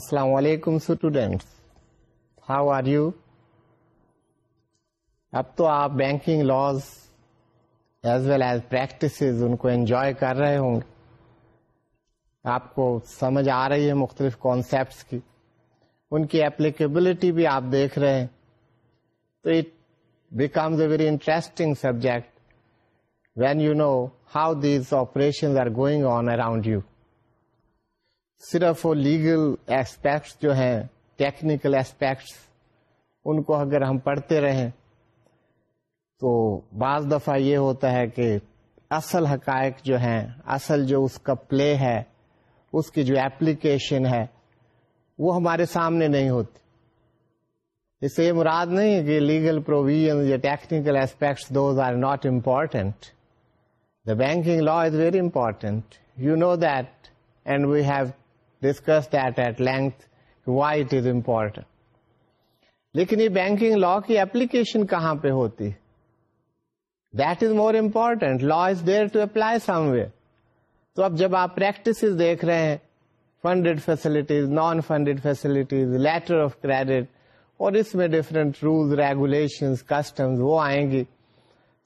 السلام علیکم students how are you اب تو آپ banking laws as well as practice ان کو انجوائے کر رہے ہوں گے۔ آپ کو سمجھ آ رہی ہے مختلف کانسیپٹس کی۔ ان کی اپلیکیبلٹی بھی آپ دیکھ رہے ہیں۔ تو it becomes a very interesting subject when you know how these operation are going on around you صرف وہ لیگل ایسپیکٹس جو ہیں ٹیکنیکل ایسپیکٹس ان کو اگر ہم پڑھتے رہیں تو بعض دفعہ یہ ہوتا ہے کہ اصل حقائق جو ہیں، اصل جو اس کا پلے ہے، اس کی جو ایپلیکیشن ہے، وہ ہمارے سامنے نہیں ہوتی۔ اس سے یہ مراد نہیں ہے کہ لیگل پروویژ یا technical aspects those are not important the banking law is very important you know that and we have discuss that at length why it is important لیکن یہ بینکنگ لا کی اپلیکیشن کہاں پہ ہوتی؟ That is more important law is there to apply some way تو اب جب آپ پریکٹس دیکھ رہے ہیں funded facilities non funded facilities letter of credit اور اس میں ڈفرینٹ رولس ریگولیشن کسٹمز وہ آئیں گی،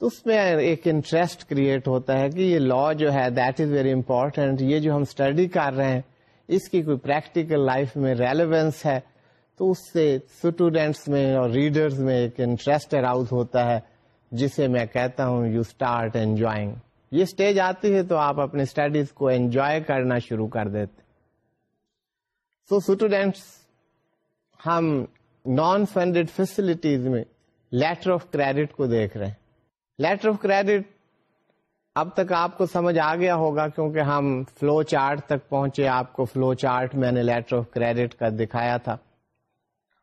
تو اس میں ایک انٹرسٹ کریٹ ہوتا ہے کہ یہ لا جو ہے دیٹ از ویری امپورٹینٹ یہ جو ہم اسٹڈی کر رہے ہیں اس کی کوئی پریکٹیکل لائف میں ریلیونس ہے تو اس سے اسٹوڈینٹس میں اور ریڈرز میں ایک انٹرسٹ اراؤز ہوتا ہے، جسے میں کہتا ہوں یو اسٹارٹ انجوائنگ یہ اسٹیج آتی ہے تو آپ اپنے اسٹڈیز کو انجوائے کرنا شروع کر دیتے سو اسٹوڈینٹس ہم نان فنڈیڈ فیسلٹیز میں لیٹر آف کریڈٹ کو دیکھ رہے ہیں۔ لیٹر آف کریڈٹ اب تک آپ کو سمجھ آ گیا ہوگا کیونکہ ہم فلو چارٹ تک پہنچے، آپ کو فلو چارٹ میں نے لیٹر آف کریڈٹ کا دکھایا تھا۔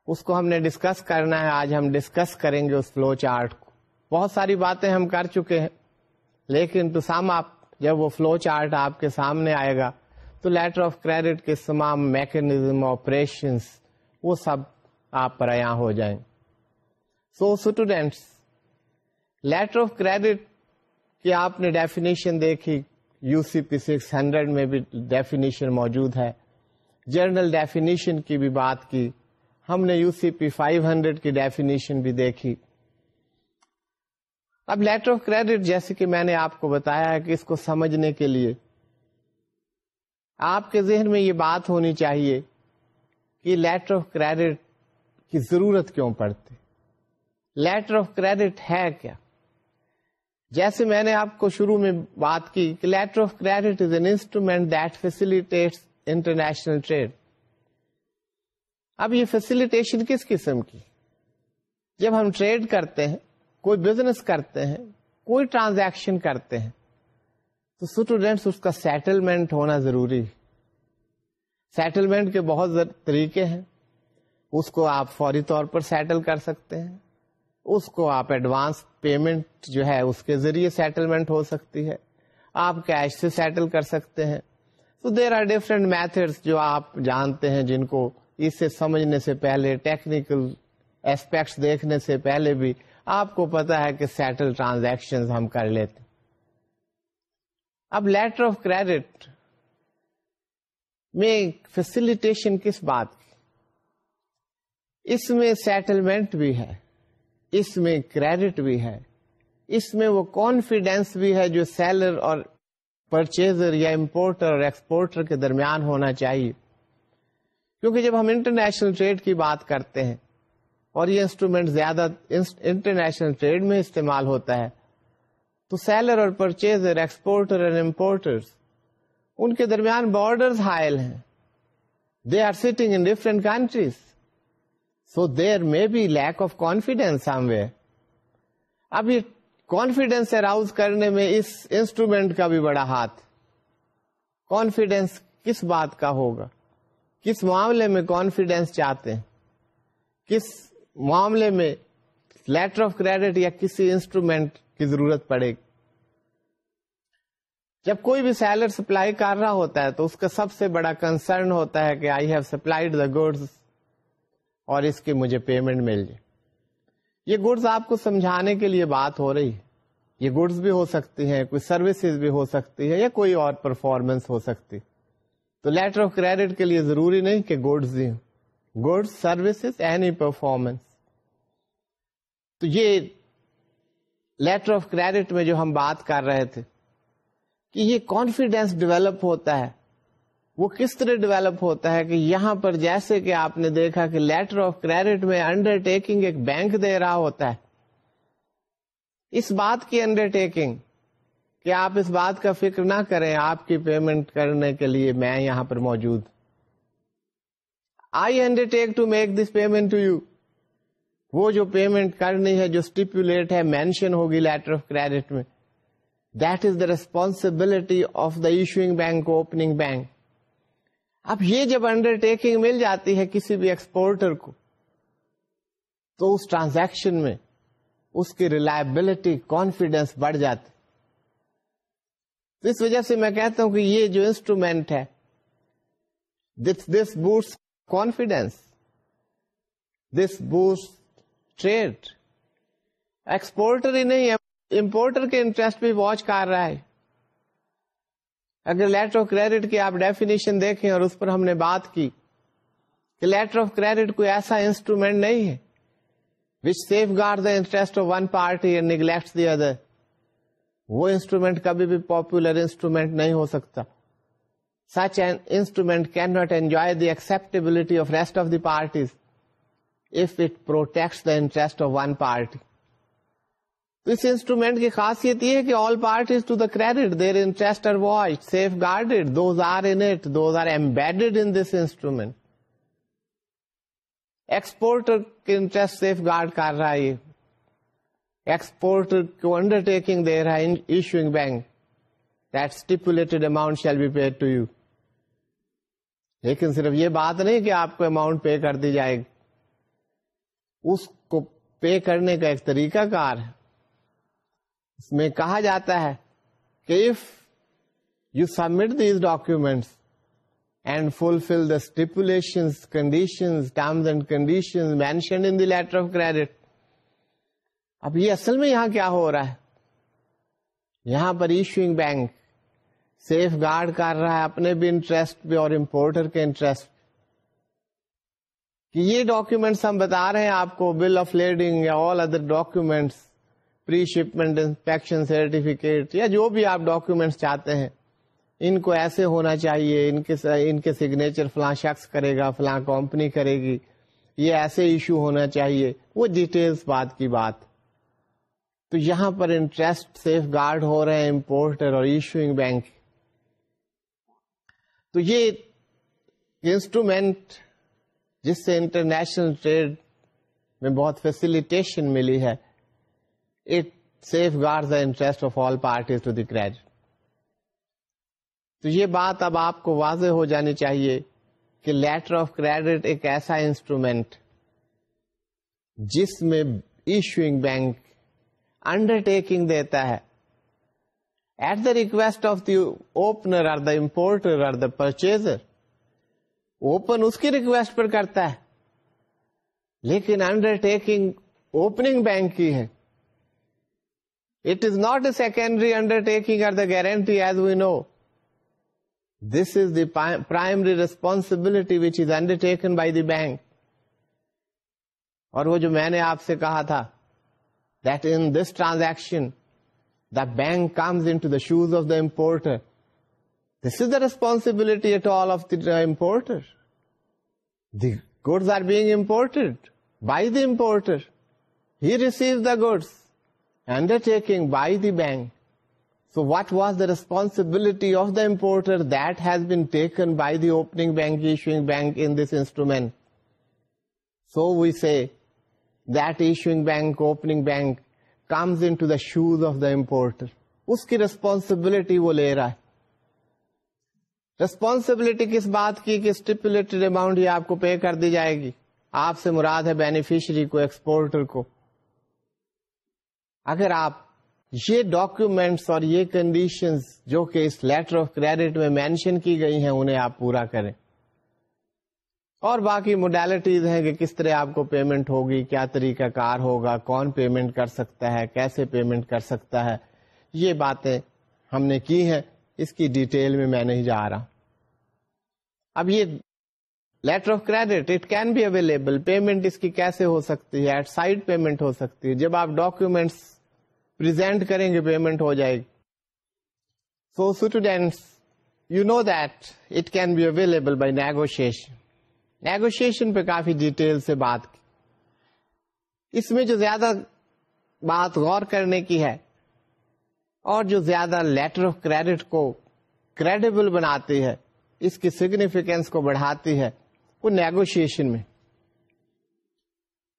اس کو ہم نے ڈسکس کرنا ہے، آج ہم ڈسکس کریں گے اس فلو چارٹ کو۔ بہت ساری باتیں ہم کر چکے ہیں، لیکن تو سام آپ جب وہ فلو چارٹ آپ کے سامنے آئے گا، تو لیٹر آف کریڈٹ کے تمام میکنیزم آپریشنس وہ سب آپ پر یہاں ہو جائیں۔ So students letter of credit کہ آپ نے ڈیفینیشن دیکھی U C P six hundred میں بھی ڈیفینیشن موجود ہے۔ جرنل ڈیفینیشن کی بھی بات کی۔ ہم نے U C P five hundred کی ڈیفینیشن بھی دیکھی۔ اب لیٹر آف کریڈٹ جیسے کہ میں نے آپ کو بتایا ہے کہ اس کو سمجھنے کے لیے۔ آپ کے ذہن میں یہ بات ہونی چاہیے کہ لیٹر آف کریڈٹ کی ضرورت کیوں پڑتی؟ لیٹر آف کریڈٹ ہے کیا؟ جیسے میں نے آپ کو شروع میں بات کی کہ letter of credit is an instrument that facilitate international trade اب یہ فیسلٹیشن کس قسم کی؟ جب ہم ٹریڈ کرتے ہیں، کوئی بزنس کرتے ہیں، کوئی ٹرانزیکشن کرتے ہیں، تو اسٹوڈینٹس اس کا سیٹلمنٹ ہونا ضروری سیٹلمنٹ کے بہت طریقے ہیں۔ اس کو آپ فوری طور پر سیٹل کر سکتے ہیں۔ اس کو آپ ایڈوانس پیمنٹ جو ہے اس کے ذریعے سیٹلمنٹ ہو سکتی ہے۔ آپ کیش سے سیٹل کر سکتے ہیں۔ تو دیر آر ڈفرینٹ میتھڈ جو آپ جانتے ہیں جن کو اس سے سمجھنے سے پہلے ٹیکنیکل اسپیکٹس دیکھنے سے پہلے بھی آپ کو پتا ہے کہ سیٹل ٹرانزیکشن ہم کر لیتے اب لیٹر آف کریڈٹ میں فیسلٹیشن کس بات کی؟ اس میں سیٹلمنٹ بھی ہے۔ اس میں کریڈٹ بھی ہے۔ اس میں وہ کانفیڈینس بھی ہے جو سیلر اور پرچیزر یا امپورٹر اور ایکسپورٹر کے درمیان ہونا چاہیے۔ کیونکہ جب ہم انٹرنیشنل ٹریڈ کی بات کرتے ہیں اور یہ انسٹرومینٹ زیادہ انٹرنیشنل ٹریڈ میں استعمال ہوتا ہے، تو سیلر اور پرچیزر ایکسپورٹر اور امپورٹر ان کے درمیان بارڈر حائل ہیں۔ They are sitting in different countries so there may be lack of confidence some way اب یہ کانفیڈینس اراؤز کرنے میں اس انسٹرومینٹ کا بھی بڑا ہاتھ. کانفیڈینس کس بات کا ہوگا؟ کس معاملے میں کانفیڈینس چاہتے ہیں؟ کس معاملے میں لیٹر آف کریڈٹ یا کسی انسٹرومینٹ کی ضرورت پڑے گی؟ جب کوئی بھی سیلر سپلائی کر رہا ہوتا ہے تو اس کا سب سے بڑا کنسرن ہوتا ہے کہ I have supplied the goods اور اس کی مجھے پیمنٹ مل جائے۔ یہ گڈس آپ کو سمجھانے کے لیے بات ہو رہی ہے۔ یہ گڈس بھی ہو سکتی ہیں، کوئی سروسز بھی ہو سکتی ہے یا کوئی اور پرفارمنس ہو سکتی۔ تو لیٹر آف کریڈٹ کے لیے ضروری نہیں کہ goods the goods services any performance تو یہ لیٹر آف کریڈٹ میں جو ہم بات کر رہے تھے کہ یہ کانفیڈینس ڈیولپ ہوتا ہے۔ وہ کس طرح ڈیولپ ہوتا ہے کہ یہاں پر جیسے کہ آپ نے دیکھا کہ لیٹر آف کریڈٹ میں انڈر ٹیکنگ ایک بینک دے رہا ہوتا ہے۔ اس بات کی انڈر ٹیکنگ کہ آپ اس بات کا فکر نہ کریں آپ کی پیمنٹ کرنے کے لیے میں یہاں پر موجود۔ I undertake to make this payment to you وہ جو پیمنٹ کرنی ہے، جو اسٹیپولیٹ ہے مینشن ہوگی لیٹر آف کریڈٹ میں۔ That is the responsibility of the issuing bank opening bank اب یہ جب انڈر ٹیکنگ مل جاتی ہے کسی بھی ایکسپورٹر کو، تو اس ٹرانزیکشن میں اس کی ریلائبلٹی کانفیڈینس بڑھ جاتی۔ اس وجہ سے میں کہتا ہوں کہ یہ جو انسٹرومینٹ ہے this this boost confidence this boost trade exporter ہی نہیں ہے امپورٹر کے انٹرسٹ بھی واچ کر رہا ہے۔ اگر لیٹر آف کریڈٹ کی آپ ڈیفینیشن دیکھیں اور اس پر ہم نے بات کی کہ لیٹر آف کریڈٹ کوئی ایسا انسٹرومینٹ نہیں ہے which safeguard the interest of one party neglect the other وہ انسٹرومینٹ کبھی بھی پاپولر انسٹرومینٹ نہیں ہو سکتا. Such an instrument can not enjoy the acceptability of rest of the parties if it protect the interest of one party us instrument کی خاصیت یہ ہے کہ all parties to the credit their interest are watch safeguarded those are in it those are embedded in this instrument exporter کے interest safeguard کر رہا ہے exporter کو انڈر ٹیکنگ دے رہا ہے issuing bank that stipulated amount shall be pay to you لیکن صرف یہ بات نہیں کہ آپ کو اماؤنٹ پے کر دی جائے گی. اس کو پے کرنے کا ایک طریقہ کار ہے. میں کہا جاتا ہے کہ if you submit these documents and fulfil the stipulation condition terms and condition mention in the letter of credit اب یہ اصل میں یہاں کیا ہو رہا ہے؟ یہاں پر ایشوئنگ بینک سیف گارڈ کر رہا ہے اپنے بھی انٹرسٹ پہ اور امپورٹر کے انٹرسٹ کہ یہ ڈاکومینٹس ہم بتا رہے ہیں آپ کو بل آف لیڈنگ یا all other documents pre shipment, inspection, certificate, یا جو بھی آپ ڈاکومینٹس چاہتے ہیں، ان کو ایسے ہونا چاہیے، ان کے ان کے سگنیچر فلاں شخص کرے گا، فلاں کمپنی کرے گی، یہ ایسے ایشو ہونا چاہیے، وہ ڈیٹیلس بات کی بات۔ تو یہاں پر انٹرسٹ سیف گارڈ ہو رہے ہیں امپورٹر اور ایشوئنگ بینک تو یہ انسٹرومینٹ جس سے انٹرنیشنل ٹریڈ میں بہت فیسلٹیشن ملی ہے it safeguard the interest of all parties to the credit تو یہ بات اب آپ کو واضح ہو جانی چاہیے کہ لیٹر آف کریڈٹ ایک ایسا انسٹرومینٹ جس میں ایشوئنگ بینک انڈر ٹیکنگ دیتا ہے۔ At the request of the opener or the importer or the purchaser open اس کی ریکویسٹ پر کرتا ہے۔ لیکن انڈر ٹیکنگ اوپننگ بینک کی ہے۔ It is not a secondary undertaking or the guarantee as we know this is the primary responsibility which is undertaken by the bank اور وہ جو میں نے آپ سے کہا تھا that in this transaction the bank comes into the shoes of the importer This is the responsibility at all of the uh, importer. The goods are being imported by the importer. He receives the goods, undertaking by the bank. So what was the responsibility of the importer? That has been taken by the opening bank, issuing bank in this instrument. So we say that issuing bank, opening bank comes into the shoes of the importer. Uski responsibility wo le raha hai. Responsibility کس بات کی کہ stipulated amount یہ آپ کو پے کر دی جائے گی آپ سے مراد ہے بینیفیشری کو ایکسپورٹر کو اگر آپ یہ ڈاکومینٹس اور یہ کنڈیشن جو کہ اس لیٹر آف کریڈٹ میں مینشن کی گئی ہیں، انہیں آپ پورا کریں۔ اور باقی موڈیلٹیز ہیں کہ کس طرح آپ کو پیمنٹ ہوگی، کیا طریقہ کار ہوگا، کون پیمنٹ کر سکتا ہے، کیسے پیمنٹ کر سکتا ہے۔ یہ باتیں ہم نے کی ہیں، اس کی ڈیٹیل میں میں نہیں جا رہا۔ اب یہ letter of credit it can be available payment اس کی کیسے ہو سکتی ہے ایٹ سائڈ پیمنٹ ہو سکتی ہے جب آپ ڈاکومینٹس پرزینٹ کریں گے پیمنٹ ہو جائے گی so students you know that it can be available by negotiation negotiation پہ کافی ڈیٹیل سے بات کی اس میں جو زیادہ بات غور کرنے کی ہے اور جو زیادہ لیٹر آف کریڈٹ کو کریڈیبل بناتی ہے اس کی سگنیفیکینس کو بڑھاتی ہے وہ نیگوشیشن میں.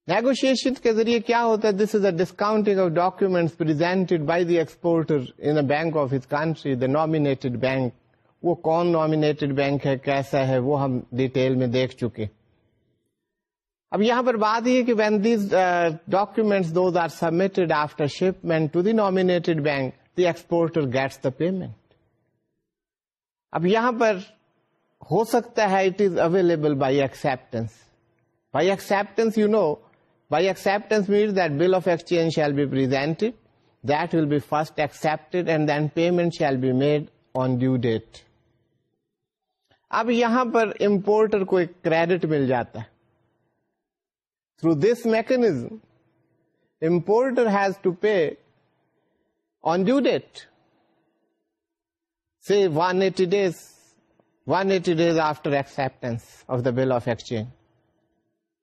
نیگوشیشن کے ذریعے کیا ہوتا ہے؟ This is a discounting of documents presented by the exporter in bank of his country the named bank وہ کون نامڈ بینک ہے؟ کیسا ہے؟ وہ ہم ڈیٹیل میں دیکھ چکے اب یہاں پر بات یہ کہ when these documents those are submitted after shipment to the named bank the exporter gets the payment اب یہاں پر ہو سکتا ہے it is available by acceptance by acceptance you know by acceptance means that bill of exchange shall be presented that will be first accepted and then payment shall be made on due date اب یہاں پر importer کو ایک credit مل جاتا ہے. Through this mechanism importer has to pay on due date see one eighty days one eighty days after acceptance of the bill of exchange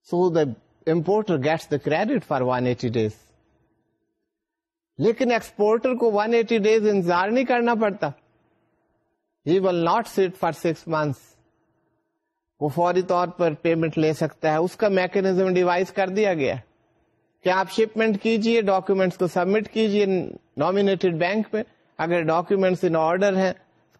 so the importer gets the credit for one eighty days لیکن exporter کو one eighty days انتظار نہیں کرنا پڑتا he will not sit for six months وہ فوری طور پر پیمنٹ لے سکتا ہے اس کا میکنیزم ڈیوائز کر دیا گیا کہ آپ شپمنٹ کیجیے ڈاکومینٹس کو سبمٹ کیجیے نامڈ بینک میں اگر ڈاکومینٹس ان آرڈر ہیں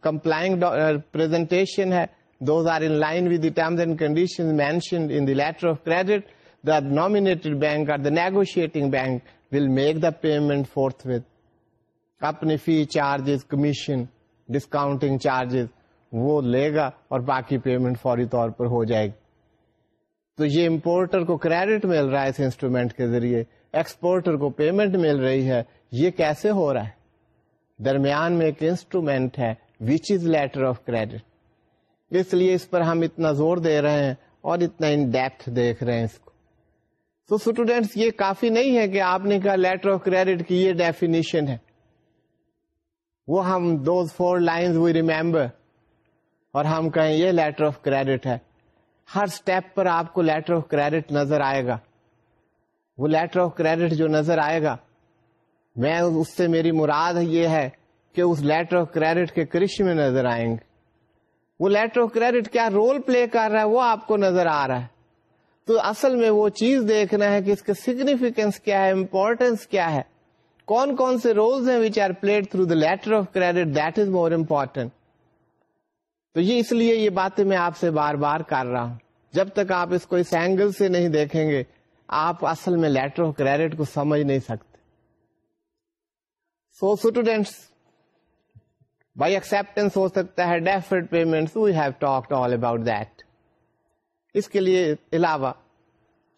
کمپلائنگ پرزنٹیشن ہے those are in line with terms and condition mentioned in letter of credit the named bank or the negotiating bank will make the payment forthwith اپنی fee charges commission discounting charges وہ لے گا اور باقی payment فوری طور پر ہو جائے گی تو یہ امپورٹر کو کریڈٹ مل رہا ہے اس انسٹرومینٹ کے ذریعے. ایکسپورٹر کو پیمنٹ مل رہی ہے. یہ کیسے ہو رہا ہے؟ درمیان میں ایک انسٹرومینٹ ہے. Which is letter of credit اس لیے اس پر ہم اتنا زور دے رہے ہیں اور اتنا ان ڈیپتھ دیکھ رہے ہیں اس کو۔ تو اسٹوڈینٹس یہ کافی نہیں ہے کہ آپ نے کہا لیٹر آف کریڈٹ کی یہ ڈیفینیشن ہے۔ وہ ہم those four lines we remember اور ہم کہیں یہ لیٹر آف کریڈٹ ہے۔ ہر اسٹیپ پر آپ کو لیٹر آف کریڈٹ نظر آئے گا۔ وہ لیٹر آف کریڈٹ جو نظر آئے گا، میں اس سے میری مراد یہ ہے کہ اس لیٹر آف کریڈٹ کے کرش میں نظر آئیں گے۔ وہ لیٹر آف کریڈٹ کیا رول پلے کر رہا ہے؟ وہ آپ کو نظر آ رہا ہے۔ تو اصل میں وہ چیز دیکھنا ہے کہ اس کا سگنیفیکینس کیا ہے امپورٹینس کیا ہے۔ کون کون سے رولس ہیں which are played through the letter of credit that is more important تو یہ اس لیے یہ باتیں میں آپ سے بار بار کر رہا ہوں۔ جب تک آپ اس کو اس اینگل سے نہیں دیکھیں گے، آپ اصل میں لیٹر آف کریڈٹ کو سمجھ نہیں سکتے۔ سو اسٹوڈینٹس بائی ایکسپٹینس ہو سکتا ہے deferred payment we have talk all about that اس کے لیے علاوہ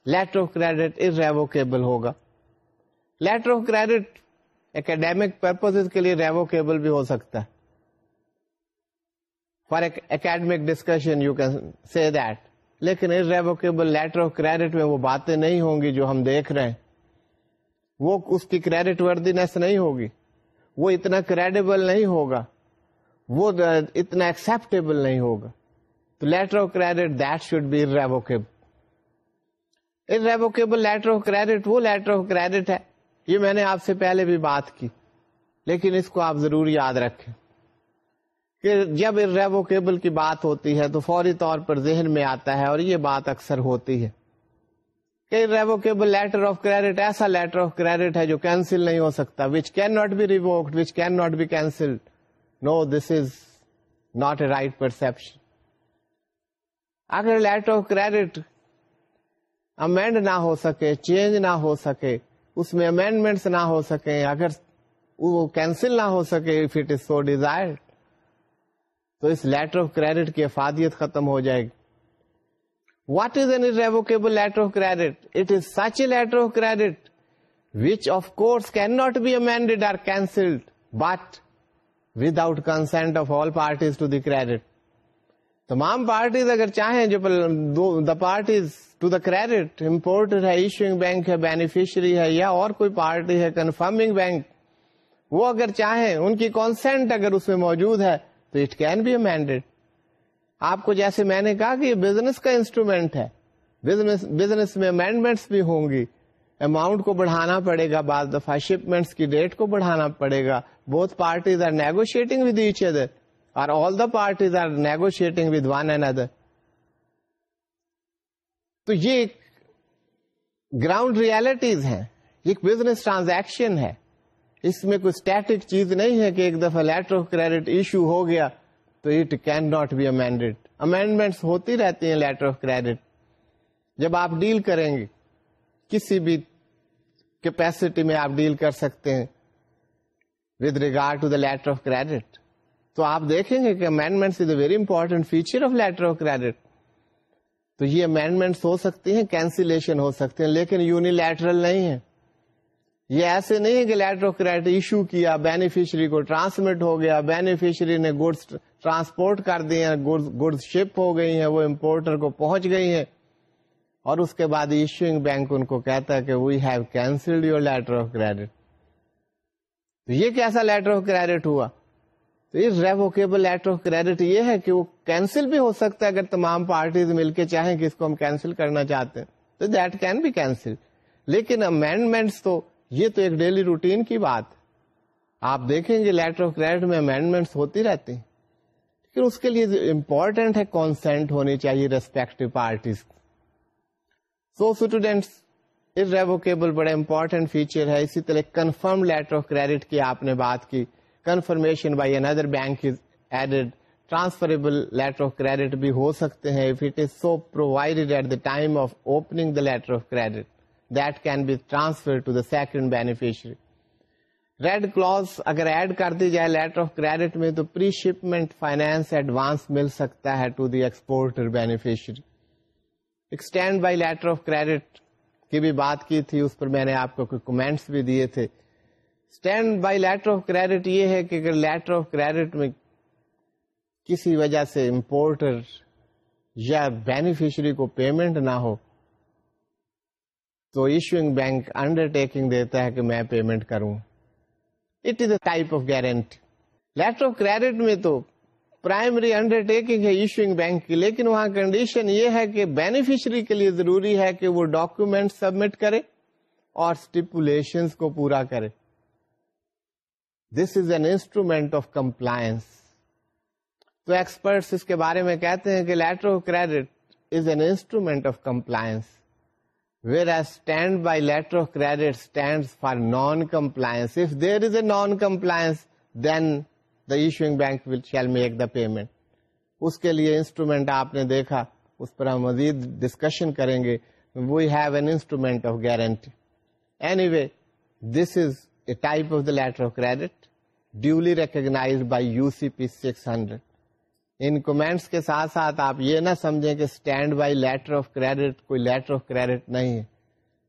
letter of credit is revocable ہوگا. Letter of credit academic purpose کے لیے ریووکیبل بھی ہو سکتا ہے. For academic discussion you can see that لیکن ریووکیبل لیٹر آف کریڈٹ میں وہ باتیں نہیں ہوں گی جو ہم دیکھ رہے ہیں. وہ اس کی کریڈٹ وردینس نہیں ہوگی. وہ اتنا کریڈیبل نہیں ہوگا. وہ اتنا ایکسپٹیبل نہیں ہوگا۔ تو letter of credit that should be revocable revocable letter of credit وہ لیٹر آف کریڈٹ ہے۔ یہ میں نے آپ سے پہلے بھی بات کی۔ لیکن اس کو آپ ضرور یاد رکھیں۔ کہ جب ریووکیبل کی بات ہوتی ہے تو فوری طور پر ذہن میں آتا ہے اور یہ بات اکثر ہوتی ہے۔ کہ ریووکیبل لیٹر آف کریڈٹ ایسا لیٹر آف کریڈٹ ہے جو کینسل نہیں ہو سکتا which can not be revoked which can not be cancel no this is not a right perception اگر لیٹر آف کریڈٹ امینڈ نہ ہو سکے چینج نہ ہو سکے، اس میں امینڈمنٹس نہ ہو سکے، اگر وہ کینسل نہ ہو سکے if it is so desire تو اس لیٹر آف کریڈٹ کی افادیت ختم ہو جائے گی. What is an revocable letter of credit it is such a letter of credit which of course can not be amended or cancelled but without consent of all parties to the credit تمام پارٹیز اگر چاہیں جو the parties to the credit importer ہے issuing bank ہے beneficiary ہے، یا اور کوئی پارٹی ہے کنفرمنگ بینک وہ اگر چاہیں ان کی کانسینٹ اگر اس میں موجود ہے، تو اٹ کین بی امینڈیڈ آپ کو جیسے میں نے کہا کہ یہ بزنس کا انسٹرومینٹ ہے. بزنس بزنس میں امینڈمنٹس بھی ہوں گی. اماؤنٹ کو بڑھانا پڑے گا، بعض دفعہ شپمنٹس کی ڈیٹ کو بڑھانا پڑے گا۔ بہت parties are negotiating with each other اور all the parties are negotiating with one and other تو یہ گراؤنڈ ریالٹیز ہیں ایک بزنس ٹرانزیکشن ہے۔ اس میں کوئی اسٹیٹک چیز نہیں ہے کہ ایک دفعہ لیٹر آف کریڈٹ ایشو ہو گیا تو it can not be amended amendment ہوتی رہتی ہیں لیٹر آف کریڈٹ جب آپ ڈیل کریں گے، کسی بھی کیپیسٹی میں آپ ڈیل کر سکتے ہیں with regard to the letter of credit تو آپ دیکھیں گے کہ amendment is a very important feature of letter of credit تو یہ امینڈمنٹ ہو سکتی ہیں کینسلیشن ہو سکتے ہیں، لیکن یونیلیٹرل نہیں ہے یہ ایسے نہیں ہے کہ لیٹر آف کریڈٹ ایشو کیا بینیفیشری کو ٹرانسمٹ ہو گیا بینیفیشری نے گڈس ٹرانسپورٹ کر دیے گڈس شپ ہو گئی ہیں، وہ امپورٹر کو پہنچ گئی ہیں. اور اس کے بعد ایشوئنگ بینک ان کو کہتا ہے کہ we have cancelled your letter of credit تو یہ کیسا لیٹر آف کریڈٹ ہوا؟ تو یہ ریووکیبل لیٹر آف کریڈٹ یہ ہے کہ وہ کینسل بھی ہو سکتا ہے اگر تمام پارٹیز مل کے چاہیں کہ اس کو ہم کینسل کرنا چاہتے ہیں. تو دیٹ کین بی کینسل لیکن امینڈمنٹس تو یہ تو ایک ڈیلی روٹین کی بات آپ دیکھیں گے لیٹر آف کریڈٹ میں امینڈمنٹس ہوتی رہتی ہیں. لیکن اس کے لیے امپورٹینٹ ہے کانسینٹ ہونی چاہیے respective parties so students revocable بڑا امپورٹینٹ فیچر ہے اسی طرح کنفرم لیٹر آف کریڈٹ کی آپ نے بات کی confirmation by another bank is added transferable letter of credit بھی ہو سکتے ہیں if it is so provided at the time of opening the letter of credit that can be transfer to the second beneficiary red clause اگر add کر دی جائے letter of credit میں تو پری شپمنٹ فائنینس ایڈوانس مل سکتا ہے to the exporter beneficiary extend by letter of credit کی بھی بات کی تھی، اس پر میں نے آپ کو کوئی کمنٹس بھی دیے تھے۔ Stand by letter of credit یہ ہے کہ اگر لیٹر آف کریڈٹ میں کسی وجہ سے امپورٹر یا بینیفیشری کو پیمنٹ نہ ہو، تو ایشوئنگ بینک انڈر ٹیکنگ دیتا ہے کہ میں پیمنٹ کروں۔ It is a type of guarantee letter of credit میں تو پرائمری انڈر ٹیکنگ ہے ایشوئنگ بینک کی، لیکن وہاں کنڈیشن یہ ہے کہ بینیفیشری کے لیے ضروری ہے کہ وہ ڈاکومینٹ سبمٹ کرے اور اسٹیپولیشن کو پورا کرے۔ This is an instrument of compliance تو ایکسپرٹس اس کے بارے میں کہتے ہیں کہ letter of credit is an instrument of compliance whereas standby letter of credit stand for non compliance if there is a non compliance then the issuing bank will shall make the payment اس کے لیے instrument آپ نے دیکھا، اس پر ہم مزید discussion کریں گے۔ We have an instrument of guarantee anyway this is a type of the letter of credit duly recognise by U C P six hundred in comments کے ساتھ ساتھ آپ یہ نہ سمجھیں کہ stand by letter of credit کوئی letter of credit نہیں ہے۔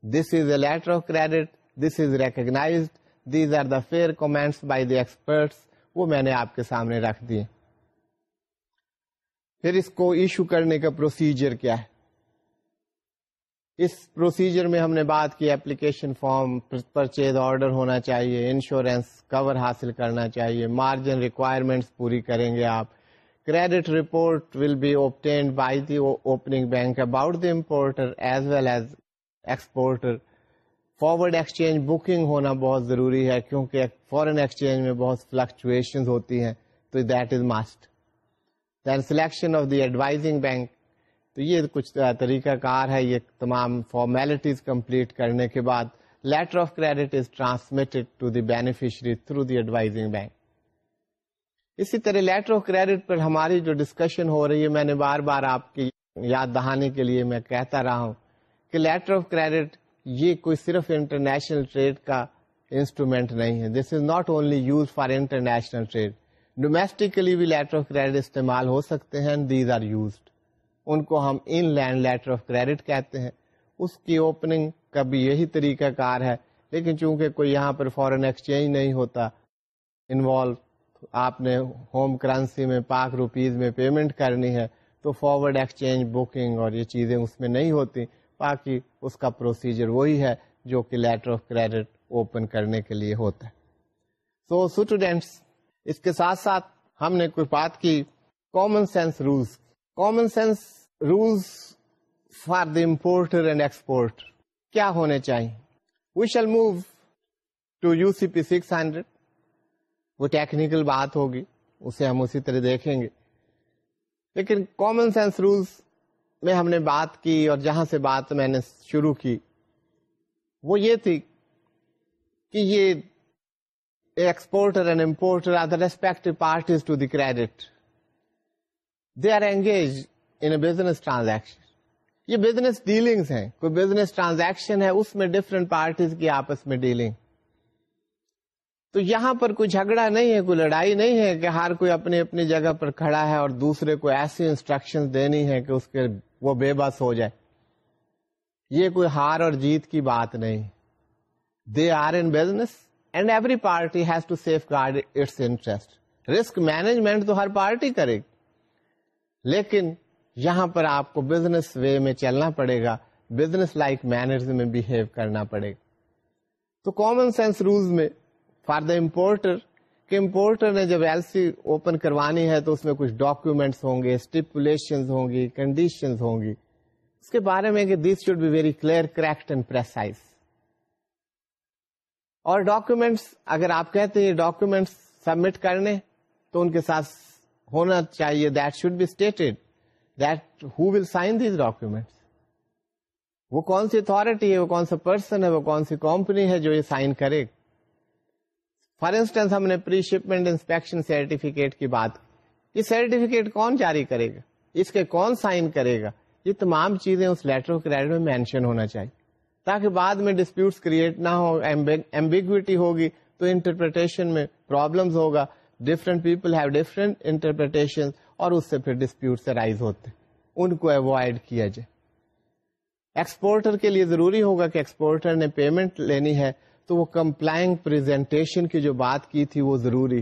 This is a letter of credit this is recognise these are the fair comments by the experts وہ میں نے آپ کے سامنے رکھ دیے پھر اس کو ایشو کرنے کا پروسیجر کیا ہے۔ اس پروسیجر میں ہم نے بات کی اپلیکیشن فارم پرچیز آرڈر ہونا چاہیے انشورنس کور حاصل کرنا چاہیے مارجن ریکوائرمنٹس پوری کریں گے آپ۔ Credit report will be obtained by the opening bank about the importer as well as exporter forward exchange booking ہونا بہت ضروری ہے، کیونکہ فورن ایکسچینج میں بہت فلکچویشن ہوتی ہیں، تو that is must then selection of the advising bank تو یہ کچھ طریقہ کار ہے، یہ تمام فارمیلٹیز کمپلیٹ کرنے کے بعد letter of credit is transmitted to the beneficiary through the advising bank اسی طرح لیٹر آف کریڈٹ پر ہماری جو ڈسکشن ہو رہی ہے، میں نے بار بار آپ کی یاد دہانے کے لیے میں کہتا رہا ہوں کہ لیٹر آف کریڈٹ یہ کوئی صرف انٹرنیشنل ٹریڈ کا انسٹرومینٹ نہیں ہے۔ This is not only use for international trade domestically بھی لیٹر آف کریڈٹ استعمال ہو سکتے ہیں۔ دیز آر یوزڈ ان کو ہم inland letter of credit کہتے ہیں۔ اس کی اوپننگ کا بھی یہی طریقہ کار ہے۔ لیکن چونکہ کوئی یہاں پر فورن ایکسچینج نہیں ہوتا انوالو آپ نے ہوم کرنسی میں پاک روپیز میں پیمنٹ کرنی ہے تو فارورڈ ایکسچینج بکنگ اور یہ چیزیں اس میں نہیں ہوتی۔ باقی اس کا پروسیجر وہی ہے جو کہ لیٹر آف کریڈٹ اوپن کرنے کے لیے ہوتا ہے۔ سو so, اسٹوڈینٹس اس کے ساتھ ساتھ ہم نے کوئی بات کی common sense rules common sense rules for the importer and export کیا ہونے چاہیے؟ We shall move to U C P six hundred وہ ٹیکنیکل بات ہوگی اسے ہم اسی طرح دیکھیں گے۔ لیکن کامن سینس رولس میں ہم نے بات کی اور جہاں سے بات میں نے شروع کی، وہ یہ تھی کہ یہ exporter and importer are the respect parties to the credit they are engage in business transaction یہ بزنس ڈیلنگس ہیں، کوئی بزنس ٹرانزیکشن ہے، اس میں ڈفرینٹ پارٹیز کی آپس میں ڈیلنگ تو یہاں پر کوئی جھگڑا نہیں ہے، کوئی لڑائی نہیں ہے کہ ہر کوئی اپنی اپنی جگہ پر کھڑا ہے اور دوسرے کو ایسی انسٹرکشن دینی ہے کہ اس کے وہ بے بس ہو جائے۔ یہ کوئی ہار اور جیت کی بات نہیں۔ They are in business and every party has to safeguard its interest risk management تو ہر پارٹی کرے۔ گی لیکن یہاں پر آپ کو بزنس وے میں چلنا پڑے گا۔ بزنس لائک مینرز میں بہیو کرنا پڑے گا۔ تو کامن سینس رولس میں فار دا امپورٹر کہ امپورٹر نے جب ایل سی اوپن کروانی ہے تو اس میں کچھ ڈاکومینٹس ہوں گے اسٹیپولیشن ہوں گی کنڈیشن ہوں گی. اس کے بارے میں کہ this should be very clear correct and precise اور ڈاکومینٹس اگر آپ کہتے ہیں ڈاکومینٹس سبمٹ کرنے، تو ان کے ساتھ ہونا چاہیے that should be stated that who will sign these documents وہ کون سی اتارٹی ہے، وہ کون سا پرسن ہے، وہ کون سی کمپنی ہے جو یہ سائن کرے؟ فار انسٹنس ہم نے پری شپمنٹ انسپیکشن سرٹیفکیٹ کی بات یہ سرٹیفکیٹ کون جاری کرے گا؟ اس کے کون سائن کرے گا؟ یہ تمام چیزیں اس لیٹر آف کریڈٹ میں مینشن ہونا چاہیے۔ تاکہ بعد میں ڈسپیوٹس کریٹ نہ ہو ایمبیگوٹی ہوگی تو انٹرپریٹیشن میں پرابلم ہوگا۔ Different people have different interpretation اور اس سے پھر ڈسپیوٹ رائز ہوتے ان کو اوائڈ کیا جائے۔ ایکسپورٹر کے لیے ضروری ہوگا کہ ایکسپورٹر نے پیمنٹ لینی ہے۔ تو وہ کمپلائنگ پریزنٹیشن کی جو بات کی تھی وہ ضروری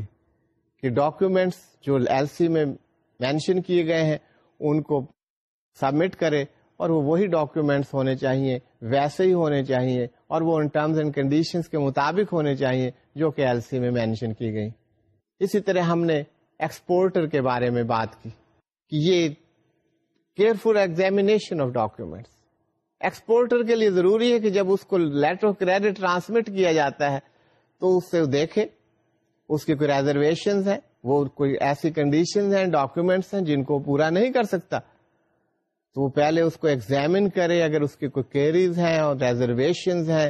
کہ ڈاکومینٹس جو ایل سی میں مینشن کیے گئے ہیں، ان کو سبمٹ کرے اور وہ وہی ڈاکومینٹس ہونے چاہیے، ویسے ہی ہونے چاہیے اور وہ ان ٹرمز اینڈ کنڈیشنز کے مطابق ہونے چاہیے جو کہ ایل سی میں مینشن کی گئی۔ اسی طرح ہم نے ایکسپورٹر کے بارے میں بات کی کہ یہ careful examination of documents exporter کے لیے ضروری ہے کہ جب اس کو لیٹر آف کریڈٹ ٹرانسمٹ کیا جاتا ہے، تو اس سے دیکھے، اس کی کوئی ریزرویشن ہے وہ کوئی ایسی کنڈیشن ہیں ڈاکومینٹس ہیں جن کو پورا نہیں کر سکتا۔ تو وہ پہلے اس کو ایگزامن کرے، اگر اس کی کوئی کیریز ہیں اور ریزرویشن ہیں،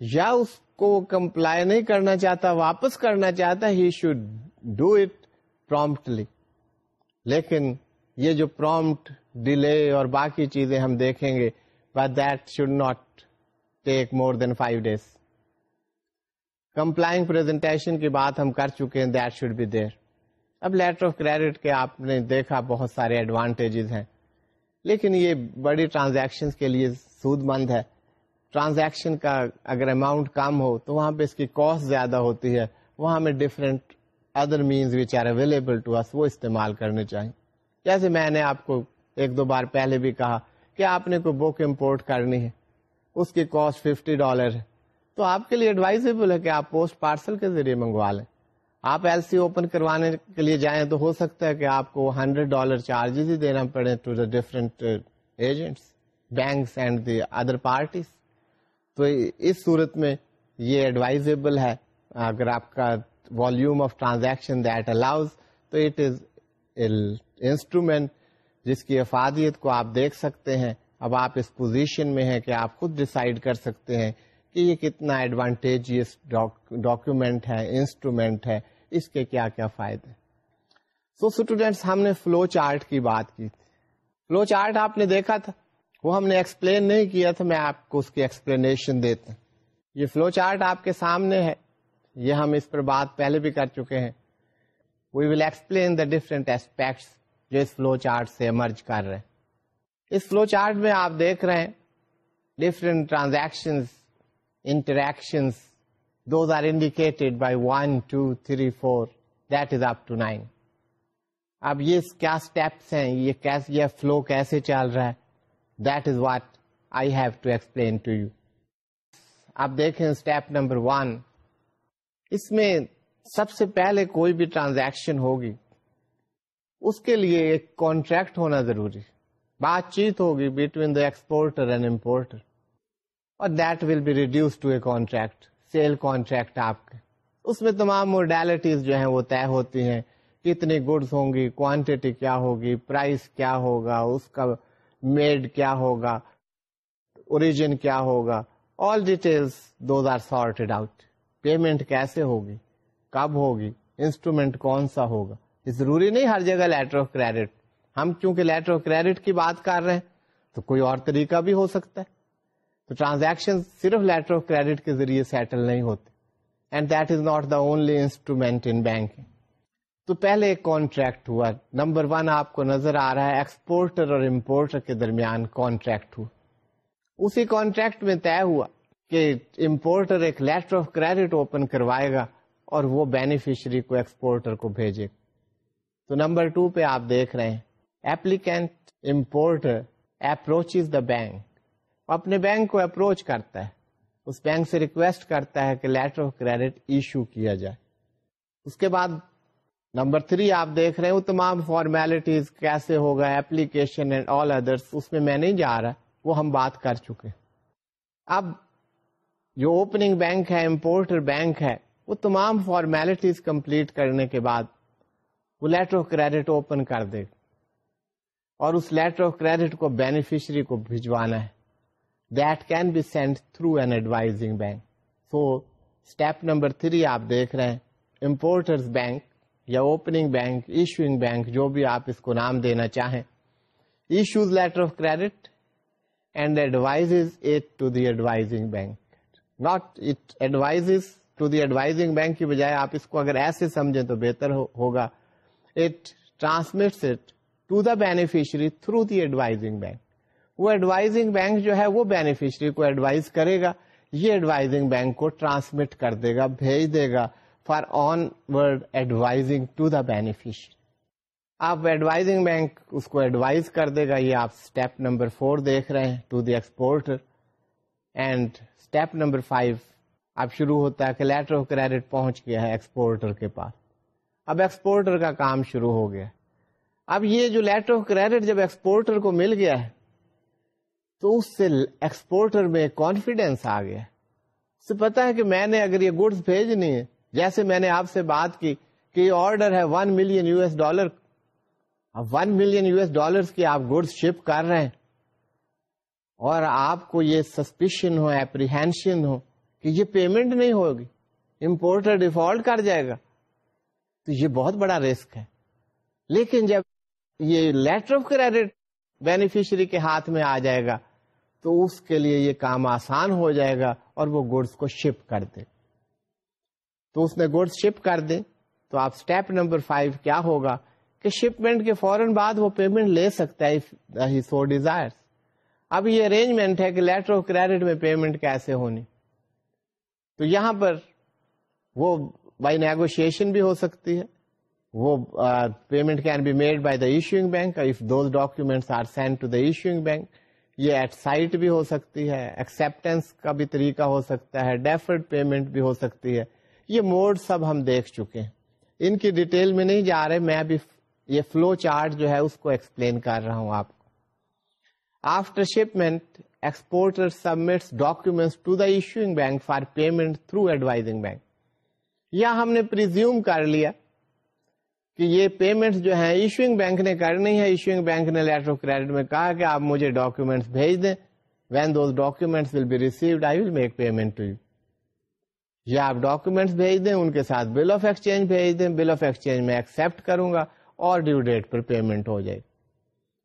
یا اس کو کمپلائی نہیں کرنا چاہتا، واپس کرنا چاہتا he should do it promptly لیکن یہ جو پرومپٹ ڈیلے اور باقی چیزیں ہم دیکھیں گے but that should not take more than five days complying presentation کی بات ہم کر چکے ہیں دیٹ شوڈ بی دیر اب لیٹر آف کریڈٹ کے آپ نے دیکھا بہت سارے ایڈوانٹیجز ہیں۔ لیکن یہ بڑی ٹرانزیکشن کے لیے سود مند ہے۔ ٹرانزیکشن کا اگر اماؤنٹ کم ہو تو وہاں پہ اس کی کاسٹ زیادہ ہوتی ہے۔ وہاں ہمیں different other means which are available to us وہ استعمال کرنے چاہیے جیسے میں نے آپ کو ایک دو بار پہلے بھی کہا کہ آپ نے کوئی بک امپورٹ کرنی ہے، اس کی کاسٹ ففٹی ڈالر ہے۔ تو آپ کے لیے ایڈوائزبل ہے کہ آپ پوسٹ پارسل کے ذریعے منگوا لیں۔ آپ ایل سی اوپن کروانے کے لیے جائیں تو ہو سکتا ہے کہ آپ کو ہنڈریڈ ڈالر چارجز ہی دینا پڑے to the different agents banks and the other parties تو اس صورت میں یہ ایڈوائزبل ہے۔ اگر آپ کا volume of transaction that allows تو اٹ از انسٹرومینٹ جس کی افادیت کو آپ دیکھ سکتے ہیں، اب آپ اس پوزیشن میں ہیں کہ آپ خود ڈسائڈ کر سکتے ہیں کہ یہ کتنا ایڈوانٹیجیس ڈاکومینٹ ہے انسٹرومینٹ ہے، اس کے کیا کیا فائدے۔ سو اسٹوڈینٹس ہم نے فلو چارٹ کی بات کی۔ تھی فلو چارٹ آپ نے دیکھا تھا۔ وہ ہم نے ایکسپلین نہیں کیا تھا، میں آپ کو اس کی ایکسپلینیشن دیتا یہ فلو چارٹ آپ کے سامنے ہے۔ یہ ہم اس پر بات پہلے بھی کر چکے ہیں۔ We will explain the different aspects جو اس فلو چارٹ سے ایمرج کر رہے ہیں۔ اس فلو چارٹ میں آپ دیکھ رہے ہیں different transaction interactions, those are indicated by 1, 2, 3, 4, that is up to 9. اب یہ کیا اسٹیپس ہیں؟ یہ کیسے یہ فلو کیسے چل رہا ہے؟ That is what I have to explain to you آپ دیکھیں اسٹیپ نمبر ون اس میں سب سے پہلے کوئی بھی ٹرانزیکشن ہوگی۔ اس کے لیے ایک کانٹریکٹ ہونا ضروری بات چیت ہوگی between the exporter and importer اور that will be reduce to a contract sale contract آپ کے۔ اس میں تمام موڈیلٹیز جو ہیں وہ طے ہوتی ہیں۔ کتنی گڈس ہوں گی کوانٹٹی کیا ہوگی پرائز کیا ہوگا، اس کا میڈ کیا ہوگا اوریجن کیا ہوگا۔ All details those are sorted out payment کیسے ہوگی؟ کب ہوگی؟ انسٹرومینٹ کون سا ہوگا؟ ضروری نہیں ہر جگہ لیٹر آف کریڈٹ ہم کیونکہ لیٹر آف کریڈٹ کی بات کر رہے ہیں، تو کوئی اور طریقہ بھی ہو سکتا ہے۔ تو ٹرانزیکشن صرف لیٹر آف کریڈٹ کے ذریعے سیٹل نہیں ہوتے۔ And that is not the only instrument in banking تو پہلے ایک کانٹریکٹ ہوا۔ نمبر ون آپ کو نظر آ رہا ہے ایکسپورٹر اور امپورٹر کے درمیان کانٹریکٹ ہوا۔ اسی کانٹریکٹ میں طے ہوا کہ امپورٹر ایک لیٹر آف کریڈٹ اوپن کروائے گا اور وہ بینیفیشری کو ایکسپورٹر کو بھیجے گا۔ تو نمبر ٹو پہ آپ دیکھ رہے ہیں۔ Applicant importer approach the bank اپنے بینک کو اپروچ کرتا ہے۔ اس بینک سے ریکویسٹ کرتا ہے کہ لیٹر آف کریڈٹ ایشو کیا جائے۔ اس کے بعد نمبر تھری آپ دیکھ رہے ہیں، وہ تمام فارمیلٹیز کیسے ہوگا ایپلیکیشن اینڈ آل ادرس اس میں میں نہیں جا رہا، وہ ہم بات کر چکے اب جو اوپننگ بینک ہے امپورٹر بینک ہے، وہ تمام فارمیلٹیز کمپلیٹ کرنے کے بعد وہ لیٹر آف کریڈٹ اوپن کر دے اور اس لیٹر آف کریڈٹ کو بینیفیشری کو بھجوانا ہے۔ That can be send through an advising bank so step number three آپ دیکھ رہے ہیں۔ امپورٹرز بینک یا اوپننگ بینک ایشوئنگ بینک جو بھی آپ اس کو نام دینا چاہیں۔ Issues letter of credit and advise it to the advising bank not it advise to the advising bank کی بجائے آپ اس کو اگر ایسے سمجھیں تو بہتر ہوگا۔ It transmits it to the beneficiary through the advising bank وہ ایڈوائزنگ بینک جو ہے وہ بینیفیشری کو ایڈوائز کرے گا۔ یہ ایڈوائزنگ بینک کو ٹرانسمٹ کر دے گا، بھیج دے گا for onward advising to the beneficiary آپ ایڈوائزنگ بینک اس کو ایڈوائز کر دے گا۔ یہ آپ اسٹیپ نمبر فور دیکھ رہے ہیں to the exporter and step number five اب شروع ہوتا ہے کہ لیٹر آف کریڈٹ پہنچ گیا ہے ایکسپورٹر کے پاس۔ اب ایکسپورٹر کا کام شروع ہو گیا۔ اب یہ جو لیٹر آف کریڈٹ جب ایکسپورٹر کو مل گیا ہے، تو اس سے ایکسپورٹر میں کانفیڈینس آ گیا۔ اسے پتا ہے کہ میں نے اگر یہ گڈس بھیجنی ہے جیسے میں نے آپ سے بات کی کہ یہ آرڈر ہے one million U S dollar one million U S dollar کی آپ گڈس شپ کر رہے ہیں۔ اور آپ کو یہ سسپیشن ہو اپریہینشن ہو کہ یہ پیمنٹ نہیں ہوگی۔ امپورٹر ڈیفالٹ کر جائے گا۔ تو یہ بہت بڑا رسک ہے۔ لیکن جب یہ لیٹر آف کریڈٹ بینیفیشری کے ہاتھ میں آ جائے گا، تو اس کے لیے یہ کام آسان ہو جائے گا اور وہ گڈس کو شپ کر دے۔ تو اس نے گڈس شپ کر دے، تو آپ اسٹیپ نمبر فائیو کیا ہوگا کہ شپمنٹ کے فوراً بعد وہ پیمنٹ لے سکتا ہے سو ڈیزائر اب یہ ارینجمنٹ ہے کہ لیٹر آف کریڈٹ میں پیمنٹ کیسے ہونی۔ تو یہاں پر وہ بائی نیگوشیشن بھی ہو سکتی ہے۔ وہ payment can be made by the issuing bank if those documents are send to the issuing bank یہ ایٹ سائٹ بھی ہو سکتی ہے۔ ایکسپٹینس کا بھی طریقہ ہو سکتا ہے۔ ڈیفرڈ پیمنٹ بھی ہو سکتی ہے۔ یہ موڈ سب ہم دیکھ چکے ہیں۔ ان کی ڈیٹیل میں نہیں جا رہے، میں ابھی یہ فلو چارٹ جو ہے اس کو ایکسپلین کر رہا ہوں آپ کو۔ After shipment exporter submits documents to the issuing bank for payment through advising bank یا ہم نے پرزیوم کر لیا کہ یہ پیمنٹ جو ہے ایشوئنگ بینک نے کرنی ہے ایشوئنگ بینک نے لیٹر آف کریڈٹ میں کہا کہ آپ مجھے ڈاکومینٹس بھیج دیں۔ When those documents will be received I will make payment to you یا آپ ڈاکومینٹس بھیج دیں، ان کے ساتھ بل آف ایکسچینج بھیج دیں۔ بل آف ایکسچینج میں ایکسپٹ کروں گا اور ڈیو ڈیٹ پر پیمنٹ ہو جائے۔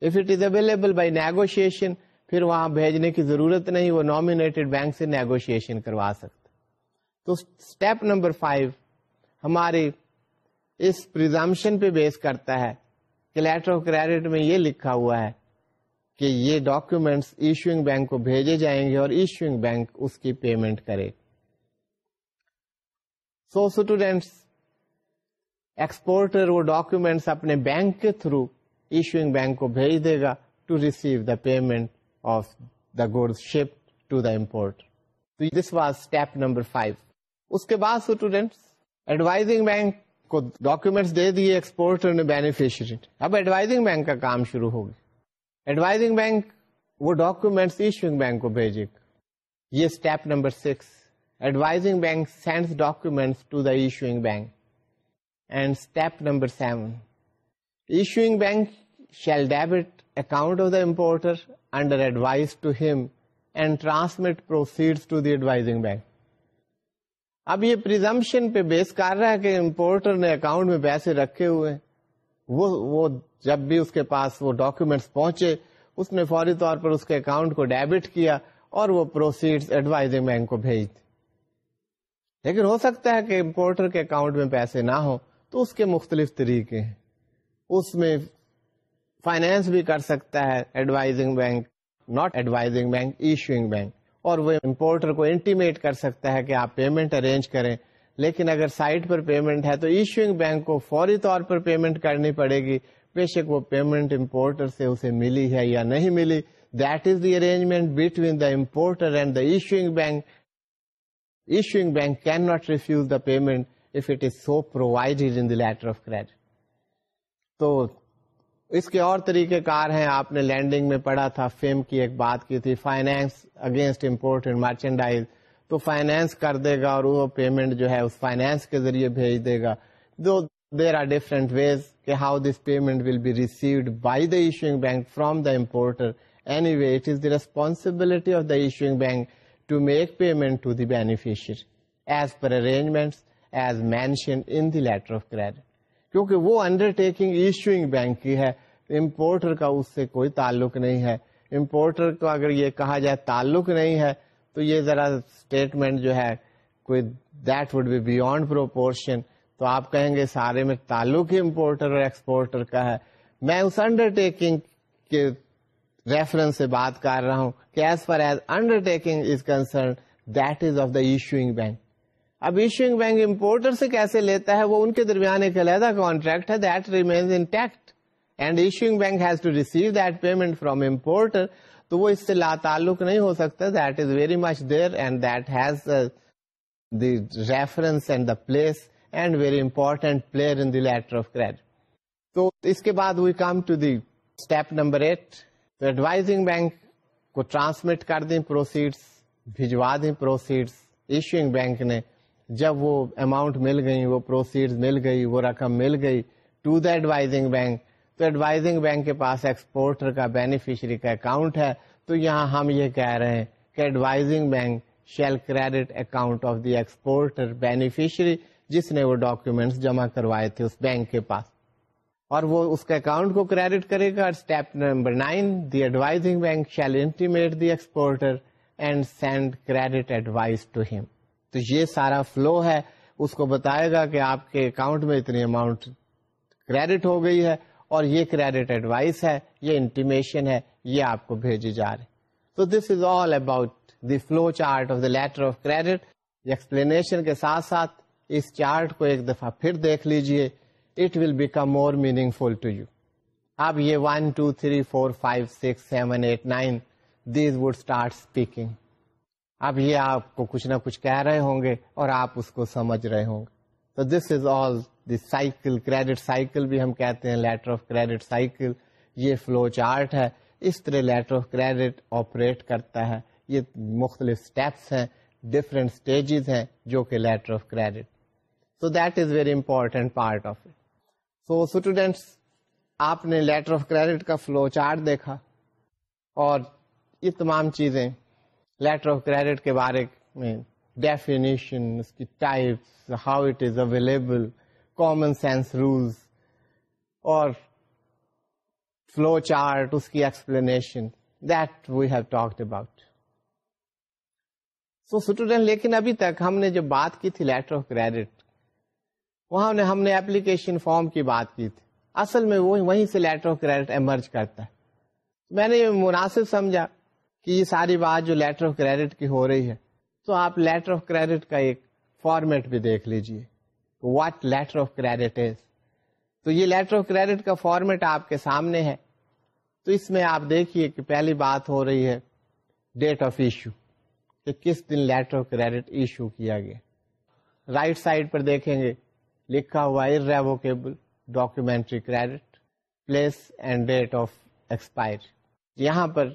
If it is available by negotiation پھر وہاں بھیجنے کی ضرورت نہیں، وہ نامڈیڈ بینک سے نیگوشیشن کروا سکتے تو اسٹیپ نمبر فائیو ہماری اس پرزامشن پہ بیس کرتا ہے کہ لیٹر آف کریڈٹ میں یہ لکھا ہوا ہے کہ یہ ڈاکومینٹس ایشوئنگ بینک کو بھیجے جائیں گے اور ایشوئنگ بینک اس کی پیمنٹ کرے۔ سو اسٹوڈینٹس ایکسپورٹر وہ ڈاکومینٹس اپنے بینک کے تھرو ایشوئنگ بینک کو بھیج دے گا to receive the payment of the good ship to the import this was step number five اس کے بعد اسٹوڈینٹس ایڈوائزنگ بینک کو ڈاکومینٹس دے دیے ایکسپورٹر نے بینیفیشری اب ایڈوائزنگ بینک کا کام شروع ہوگی ایڈوائزنگ بینک وہ ڈاکومینٹس ایشوئنگ بینک کو بھیجے۔ گا یہ step number six advising bank sends documents to the issuing bank and step number seven issuing bank shall debit account of the importer under advise to him and transmit proceed to the advising bank اب یہ presumption پہ بیس کر رہا ہے کہ importer نے account میں پیسے رکھے ہوئے وہ وہ جب بھی اس کے پاس وہ ڈاکومینٹس پہنچے، اس نے فوری طور پر اس کے اکاؤنٹ کو ڈیبٹ کیا اور وہ پروسیڈ ایڈوائزنگ بینک کو بھیج دی۔ لیکن ہو سکتا ہے کہ امپورٹر کے اکاؤنٹ میں پیسے نہ ہو تو اس کے مختلف طریقے ہیں۔ اس میں فائنینس بھی کر سکتا ہے advising bank not advising bank issuing bank اور وہ امپورٹر کو انٹیمیٹ کر سکتا ہے کہ آپ پیمنٹ ارینج کریں۔ لیکن اگر سائٹ پر پیمنٹ ہے تو ایشوئنگ بینک کو فوری طور پر پیمنٹ کرنی پڑے گی۔ بے شک وہ پیمنٹ امپورٹر سے اسے ملی ہے یا نہیں ملی۔ That is the arrangement between the importer and the issuing bank issuing bank can not refuse the payment if it is so provided in letter of credit تو اس کے اور طریقہ کار ہیں۔ آپ نے لینڈنگ میں پڑھا تھا، فیم کی ایک بات کی تھی فائنینس اگینسٹ امپورٹ مرچنڈائز۔ تو فائنینس کر دے گا اور وہ پیمنٹ جو ہے اس فائنینس کے ذریعے بھیج دے گا۔ دو دیر آر ڈفرنٹ ویز کہ how this payment will be received by the issuing bank from the importer anyway it is the responsibility of the issuing bank to make payment to the beneficiary as per arrangement as mention in the letter of credit کیونکہ وہ undertaking issuing bank کی ہے۔ Importer کا اس سے کوئی تعلق نہیں ہے۔ امپورٹر کو اگر یہ کہا جائے تعلق نہیں ہے، تو یہ ذرا اسٹیٹمنٹ جو ہے، کوئی that would be beyond proportion تو آپ کہیں گے سارے میں تعلق ہی امپورٹر اور ایکسپورٹر کا ہے۔ میں اس انڈر ٹیکنگ کے ریفرنس سے بات کر رہا ہوں کہ as far as undertaking is concern that is of the issuing bank اب ایشوئنگ بینک امپورٹر سے کیسے لیتا ہے وہ ان کے درمیان ایک علیحدہ کانٹریکٹ ہے that remains intact and issuing bank has to receive that payment from importer تو وہ اس سے لا تعلق نہیں ہو سکتا. That is very much there and that has the reference and the place and very important player in the letter of credit تو اس کے بعد we come to the step number eight تو ایڈوائزنگ بینک کو transmit کر دیں proceeds بھجوا دیں پروسیڈس ایشوئنگ بینک نے جب وہ اماؤنٹ مل گئی، وہ پروسیڈ مل گئی، وہ رقم مل گئی ٹو دا ایڈوائزنگ بینک تو ایڈوائزنگ بینک کے پاس ایکسپورٹر کا بینیفیشری کا اکاؤنٹ ہے۔ تو یہاں ہم یہ کہہ رہے ہیں کہ advising bank shall credit account of the exporter beneficiary جس نے وہ ڈاکومینٹس جمع کروائے تھے اس بینک کے پاس۔ اور وہ اس کے اکاؤنٹ کو کریڈٹ کرے گا۔ Step number nine the advising bank shall intimate the exporter and send credit advice to ہم تو یہ سارا فلو ہے، اس کو بتائے گا کہ آپ کے اکاؤنٹ میں اتنی اماؤنٹ کریڈٹ ہو گئی ہے اور یہ کریڈٹ ایڈوائس ہے، یہ انٹیمیشن ہے، یہ آپ کو بھیجی جا رہی۔ تو this is all about the flow chart of the letter of credit explanation کے ساتھ ساتھ اس چارٹ کو ایک دفعہ پھر دیکھ لیجیے۔ It will become more meaningful to you اب یہ one two three four five six seven eight nine these would start speaking اب یہ آپ کو کچھ نہ کچھ کہہ رہے ہوں گے اور آپ اس کو سمجھ رہے ہوں گے۔ تو this is all the cycle credit cycle بھی ہم کہتے ہیں لیٹر آف کریڈٹ سائیکل یہ فلو چارٹ ہے۔ اس طرح لیٹر آف کریڈٹ آپریٹ کرتا ہے۔ یہ مختلف اسٹیپس ہیں ڈفرینٹ اسٹیجز ہیں جو کہ letter of credit so that is very important part of it so students آپ نے لیٹر آف کریڈٹ کا فلو چارٹ دیکھا اور یہ تمام چیزیں لیٹر آف کریڈٹ کے بارے میں ڈیفینیشن اس کی types how it is available common sense rules اور فلو چارٹ اس کی explanation that we have talked about so student لیکن ابھی تک ہم نے جو بات کی تھی لیٹر آف کریڈٹ وہاں نے ہم نے اپلیکیشن فارم کی بات کی تھی اصل میں وہ وہیں سے لیٹر آف کریڈٹ ایمرج کرتا ہے میں نے یہ مناسب سمجھا کہ یہ ساری بات جو لیٹر آف کریڈٹ کی ہو رہی ہے، تو آپ لیٹر آف کریڈٹ کا ایک فارمیٹ بھی دیکھ لیجیے۔ What letter of credit is تو یہ لیٹر آف کریڈٹ کا فارمیٹ آپ کے سامنے ہے۔ تو اس میں آپ دیکھیے کہ پہلی بات ہو رہی ہے ڈیٹ آف ایشو کہ کس دن لیٹر آف کریڈٹ ایشو کیا گیا۔ رائٹ سائڈ پر دیکھیں گے، لکھا ہوا revocable documentary credit place and date of expire یہاں پر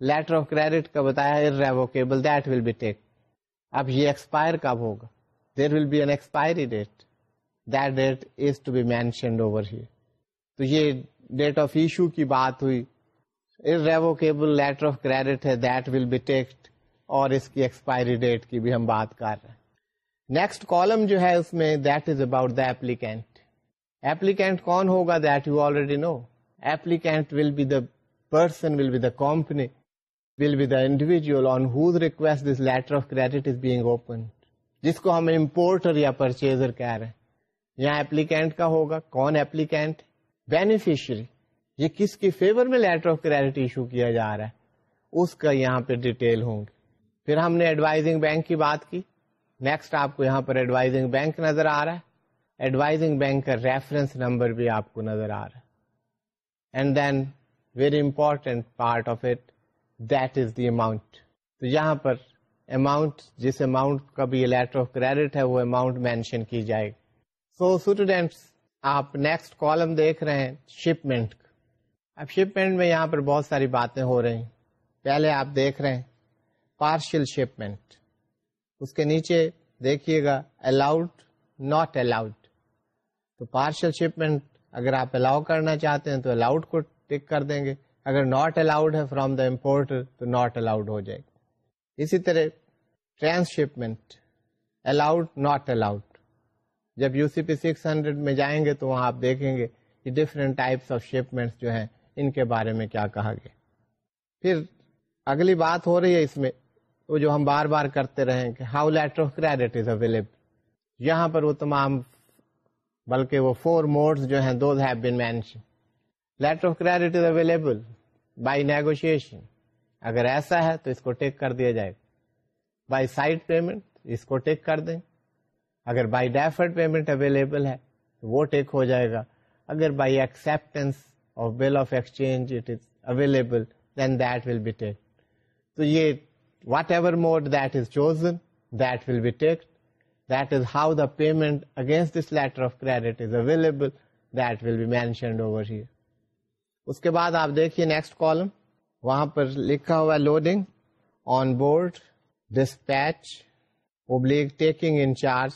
لیٹر آف کریڈٹ کا بتایا revocable that will be take اب یہ ایکسپائر کب ہوگا? There will be an expiry date that date is to be mentioned over here تو یہ ڈیٹ آف ایشو کی بات ہوئی. ریووکیبل لیٹر آف کریڈٹ ہے دیٹ ول بی ٹیکڈ اور اس کی ایکسپائری ڈیٹ کی بھی ہم بات کر رہے ہیں. نیکسٹ کالم جو ہے اس میں that is about the applicant applicant کون ہوگا that you already know applicant will be the person will be the company will be the individual on whose request this letter of credit is being open جس کو ہم importer یا purchaser کہہ رہے ہیں. یہاں ایپلیکینٹ کا ہوگا. کون ایپلیکینٹ بینیفیشری یہ کس کی فیور میں لیٹر آف کریڈٹ ایشو کیا جا رہا ہے؟ اس کا یہاں پہ ڈیٹیل ہوں گے. پھر ہم نے ایڈوائزنگ بینک کی بات کی. نیکسٹ آپ کو یہاں پر ایڈوائزنگ بینک نظر آ رہا ہے. ایڈوائزنگ بینک کا ریفرنس نمبر بھی آپ کو نظر آ رہا ہے. And then very important part of it that is the amount تو یہاں پر اماؤنٹ جس اماؤنٹ کا بھی لیٹر آف کریڈٹ ہے، وہ اماؤنٹ مینشن کی جائے گی۔ سو اسٹوڈینٹس آپ نیکسٹ کالم دیکھ رہے ہیں شپمنٹ اب شپمنٹ میں یہاں پر بہت ساری باتیں ہو رہی پہلے آپ دیکھ رہے ہیں پارشل شپمنٹ اس کے نیچے دیکھیے گا الاؤڈ ناٹ الاؤڈ تو پارشل شپمنٹ اگر آپ الاؤ کرنا چاہتے ہیں تو الاؤڈ کو ٹک کر دیں گے۔ اگر ناٹ الاؤڈ ہے فرام دا امپورٹر تو ناٹ الاؤڈ ہو جائے گا اسی طرح transshipment allowed not allowed جب U C P six hundred میں جائیں گے تو وہاں آپ دیکھیں گے کہ ڈفرینٹ ٹائپس آف شپمنٹ جو ہیں، ان کے بارے میں کیا کہا گیا۔ پھر اگلی بات ہو رہی ہے اس میں، وہ جو ہم بار بار کرتے رہے کہ how letter of credit is available یہاں پر وہ تمام، بلکہ وہ فور موڈس جو ہیں those have been mention letter of credit is available by negotiation اگر ایسا ہے تو اس کو ٹیک کر دیا جائے گا۔ بائی سائڈ پیمنٹ اس کو ٹیک کر دیں۔ اگر بائی ڈیفرڈ پیمنٹ اویلیبل ہے تو وہ ٹیک ہو جائے گا۔ اگر by acceptance of bill of exchange it is available then that will be tick تو یہ whatever mode that is chosen that will be tick that is how the payment against this letter of credit is available that will be mentioned over here اس کے بعد آپ دیکھیے next column وہاں پر لکھا ہوا loading on board dispatch oblique taking in charge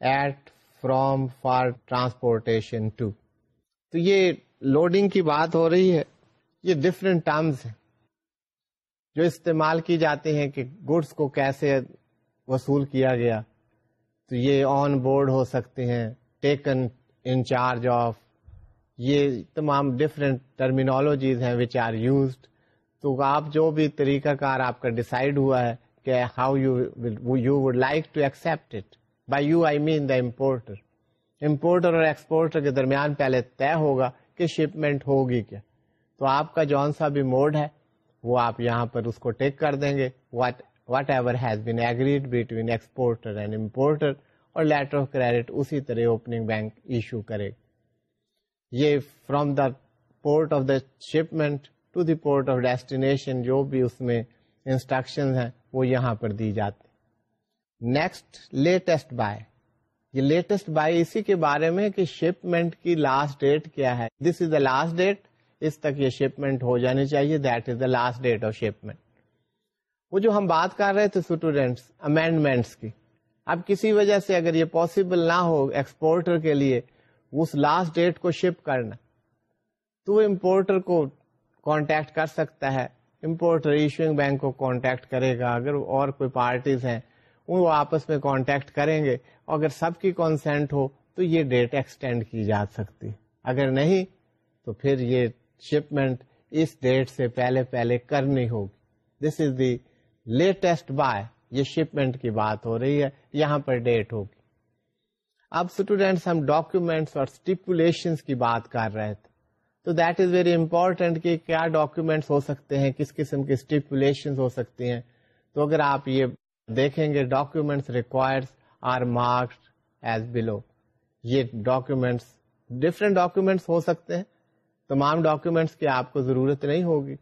at from for transportation to. تو یہ لوڈنگ کی بات ہو رہی ہے، یہ ڈفرینٹ ٹرمز ہیں، جو استعمال کی جاتے ہیں کہ گڈس کو کیسے وصول کیا گیا۔ تو یہ آن بورڈ ہو سکتے ہیں ٹیکن ان چارج آف یہ تمام ڈفرینٹ ٹرمینالوجیز ہیں وچ آر یوزڈ تو آپ جو بھی طریقہ کار آپ کا ڈسائڈ ہوا ہے کہ how you you would like to accept it by you I mean the importer importer اور ایکسپورٹر کے درمیان پہلے طے ہوگا کہ شپمنٹ ہوگی کیا. تو آپ کا جون سا بھی موڈ ہے، وہ آپ یہاں پر اس کو ٹیک کر دیں گے. Whatever has been agreed between exporter and importer اور لیٹر آف کریڈٹ اسی طرح اوپننگ بینک ایشو کرے گا. یہ from the port of the shipment to the port of destination جو بھی اس میں انسٹرکشن ہیں، وہ یہاں پر دی جاتی نیکسٹ لیٹسٹ بائی یہ لیٹسٹ بائی اسی کے بارے میں کہ شپمنٹ کی لاسٹ ڈیٹ کیا ہے. This is the last date اس تک یہ شپمنٹ ہو جانی چاہیے. That is the last date of shipment وہ جو ہم بات کر رہے تھے اسٹوڈینٹس امینڈمنٹس کی. اب کسی وجہ سے اگر یہ پاسبل نہ ہو ایکسپورٹر کے لیے اس لاسٹ ڈیٹ کو شپ کرنا۔ تو وہ امپورٹر کو کانٹیکٹ کر سکتا ہے۔ امپورٹر ایشوئنگ بینک کو کانٹیکٹ کرے گا۔ اگر اور کوئی پارٹیز ہیں، وہ آپس میں کانٹیکٹ کریں گے۔ اگر سب کی کانسینٹ ہو، تو یہ ڈیٹ ایکسٹینڈ کی جا سکتی۔ اگر نہیں، تو پھر یہ شپمنٹ اس ڈیٹ سے پہلے پہلے کرنی ہوگی۔ This is the latest by یہ شپمنٹ کی بات ہو رہی ہے۔ یہاں پر ڈیٹ ہوگی۔ اب اسٹوڈینٹس ہم ڈاکومینٹس اور اسٹیپولیشن کی بات کر رہے تھے۔ تو دیٹ از ویری امپورٹینٹ کہ کیا ڈاکومینٹس ہو سکتے ہیں، کس قسم کی اسٹیپولیشن ہو سکتی ہیں۔ تو اگر آپ یہ دیکھیں گے documents required are marked as below یہ ڈاکومینٹس ڈفرینٹ ڈاکومینٹس ہو سکتے ہیں۔ تمام ڈاکومینٹس کی آپ کو ضرورت نہیں ہوگی۔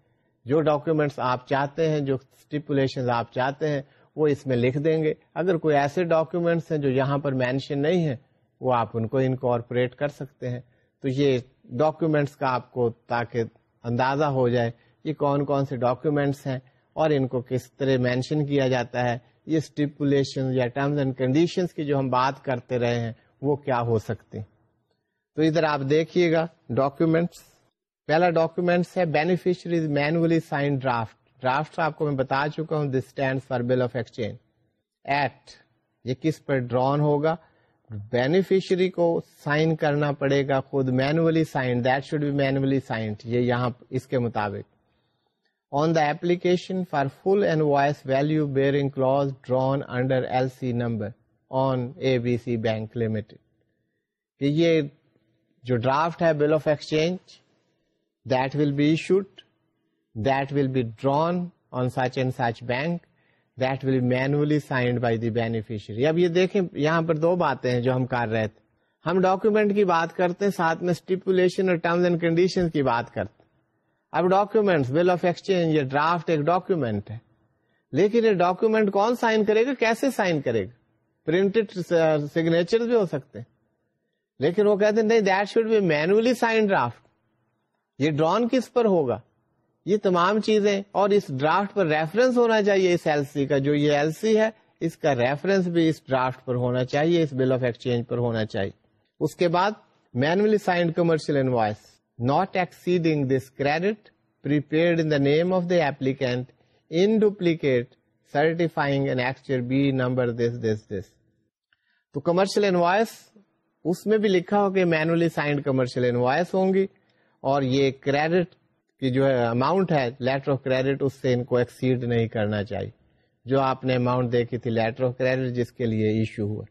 جو ڈاکومینٹس آپ چاہتے ہیں، جو اسٹیپولیشن آپ چاہتے ہیں وہ اس میں لکھ دیں گے۔ اگر کوئی ایسے ڈاکومینٹس ہیں جو یہاں پر مینشن نہیں ہے وہ آپ ان کو انکارپوریٹ کر سکتے ہیں۔ تو یہ ڈاکومینٹس کا آپ کو تاکہ اندازہ ہو جائے یہ کون کون سے ڈاکومینٹس ہیں اور ان کو کس طرح مینشن کیا جاتا ہے، یہ اسٹیپولیشن یا ٹرمز اینڈ کنڈیشن کی جو ہم بات کرتے رہے ہیں، وہ کیا ہو سکتے تو ادھر آپ دیکھیے گا ڈاکومینٹس پہلا ڈاکومینٹس ہے beneficiary's manually sign draft draft آپ کو میں بتا چکا ہوں this stand for bill of exchange act, یہ کس پر ڈرون ہوگا؟ بینیفیشری کو سائن کرنا پڑے گا، خود manually sign that should be manually signed, یہ یہاں اس کے مطابق۔ On the application for full invoice value bearing clause drawn under L C number on A B C bank limited یہ جو ڈرافٹ ہے bill of exchange that will be issued that will be drawn on such and such bank that will manually signed by the beneficiary اب یہ دیکھیں، یہاں پر دو باتیں ہیں جو ہم کر رہے تھے۔ ہم ڈاکومینٹ کی بات کرتے ہیں، ساتھ میں اسٹیپولیشن اور ٹرمز اینڈ کنڈیشن کی بات کرتے ہیں۔ اب ڈاکومینٹ بل آف ایکسچینج یہ ڈرافٹ ایک ڈاکومینٹ ہے۔ لیکن یہ ڈاکومینٹ کون سائن کرے گا؟ کیسے سائن کرے گا؟ پرنٹڈ سگنیچر بھی ہو سکتے ہیں۔ لیکن وہ کہتے ہیں، نہیں that should be manually sign draft یہ ڈرون کس پر ہوگا؟ یہ تمام چیزیں اور اس ڈرافٹ پر ریفرنس ہونا چاہیے اس ایل سی کا، جو یہ ایل سی ہے، اس کا ریفرنس بھی اس ڈرافٹ پر ہونا چاہیے، اس بل آف ایکسچینج پر ہونا چاہیے۔ اس کے بعد manually signed commercial invoice not exceeding this credit in the name of the applicant in duplicate certifying B number this this this تو کمرشل انوائس، اس میں بھی لکھا ہو کہ مینولی سائنڈ کمرشل انوائس ہوں گی اور یہ کریڈٹ کی جو اماؤنٹ ہے لیٹر آف کریڈٹ اس سے ان کو ایکسیڈ نہیں کرنا چاہیے۔ جو آپ نے اماؤنٹ دیکھی تھی لیٹر آف کریڈٹ جس کے لیے ایشو ہوا۔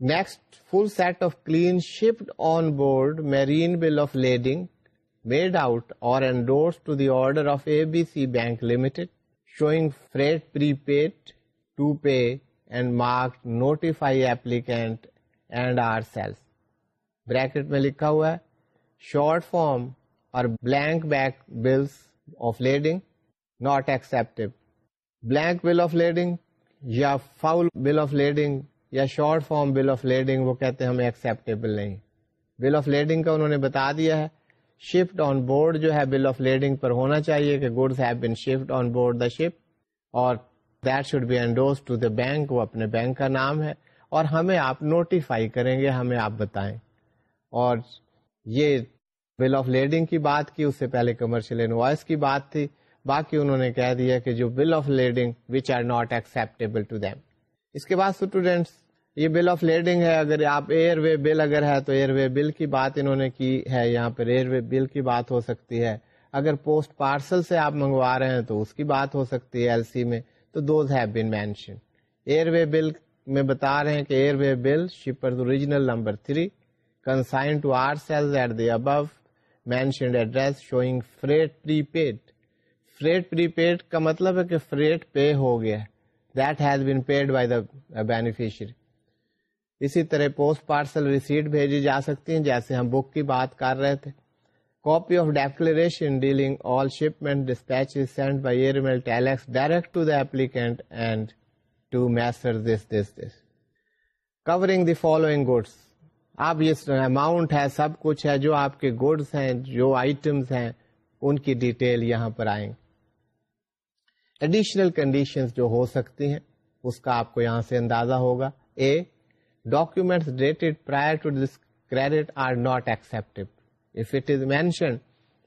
Next full set of clean shipped on board marine bill of lading made out اور endorse to the order of A B C bank limited showing freight prepaid to pay and mark notify applicant and ourselves bracket میں لکھا ہوا ہے short form اور blank back bills of lading not accept blank bill of lading یا foul bill of lading یا short form bill of lading وہ کہتے ہیں ہمیں ایکسپٹیبل نہیں. بل آف لیڈنگ کا انہوں نے بتا دیا ہے شفٹ آن بورڈ جو ہے بل آف لیڈنگ پر ہونا چاہیے کہ goods have been shift on board the ship اور that should be endorse to the bank وہ اپنے بینک کا نام ہے اور ہمیں آپ نوٹیفائی کریں گے، ہمیں آپ بتائیں۔ اور یہ بل آف لیڈنگ کی بات کی، اس سے پہلے کمرشل انوائس کی بات تھی۔ باقی انہوں نے کہہ دیا کہ جو bill of lading which are not acceptable to them اس کے بعد اسٹوڈینٹس یہ بل آف لیڈنگ ہے، اگر آپ ایئر وے بل اگر ہے تو ایئر وے بل کی بات انہوں نے کی ہے۔ یہاں پر ایئر وے بل کی بات ہو سکتی ہے۔ اگر پوسٹ پارسل سے آپ منگوا رہے ہیں تو اس کی بات ہو سکتی ہے ایل سی میں۔ تو those have been mention airway bill میں بتا رہے ہیں کہ airway bill shipper original number three consign to ourselves at the above mentioned address showing freight prepaid freight prepaid کا مطلب ہے کہ فریٹ پے ہو گیا that has been paid by the beneficiary اسی طرح پوسٹ پارسل ریسیٹ بھیجی جا سکتی ہیں جیسے ہم بک کی بات کر رہے تھے. Copy of declaration dealing all shipment dispatch send by air mail telex direct to the applicant and to messrs this this this covering the following goods اب یہ اماؤنٹ ہے، سب کچھ ہے، جو آپ کے گڈس ہیں، جو آئٹمس ہیں، ان کی ڈیٹیل یہاں پر آئیں۔ ایڈیشنل کنڈیشن جو ہو سکتی ہیں، اس کا آپ کو یہاں سے اندازہ ہوگا۔ A document dated prior to this credit are not accept if it is mention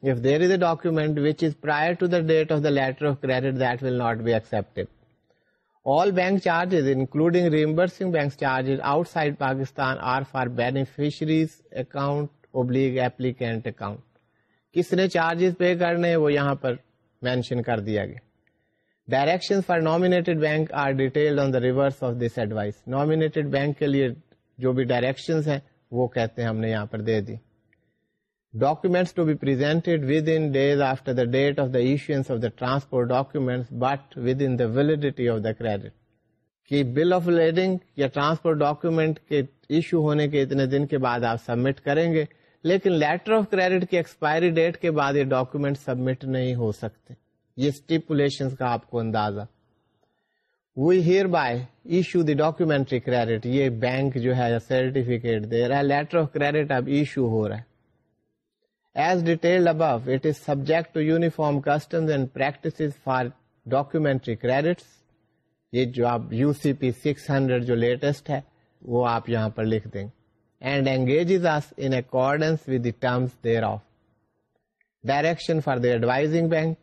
if there is a document which is prior to the date of the letter of credit that will not be accepted All bank charges, including reimbursing bank charges outside Pakistan, are for beneficiaries account oblique applicant account. کس نے charges pay کرنے وہ یہاں پر mention کر دیا گیا۔ Direction for nominated bank are detailed on the reverse of this advice nominated bank کے لیے جو بھی ڈائریکشن ہیں وہ کہتے ہیں ہم نے یہاں پر دے دی۔ Documents to be presented within days after the date of the issuance of the transport documents but within the validity of the credit کہ بل آف لیڈنگ یا ٹرانسپورٹ ڈاکومنٹ کے ایشو ہونے کے اتنے دن کے بعد آپ سبمٹ کریں گے، لیکن لیٹر آف کریڈٹ کی ایکسپائری ڈیٹ کے بعد یہ ڈاکومنٹ سبمٹ نہیں ہو سکتے۔ یہ اسٹیپولیشن کا آپ کو اندازہ۔ We hereby issue the documentary credit یہ بینک جو ہے سرٹیفکیٹ دے رہا ہے لیٹر آف کریڈٹ اب ایشو ہو رہا ہے۔ As detailed above it is subject to uniform customs and practice for documentary credits یہ جو آپ U C P six hundred جو لیٹسٹ ہے، وہ آپ یہاں پر لکھ دیں۔ And engages us in accordance with the terms thereof direction for the advising bank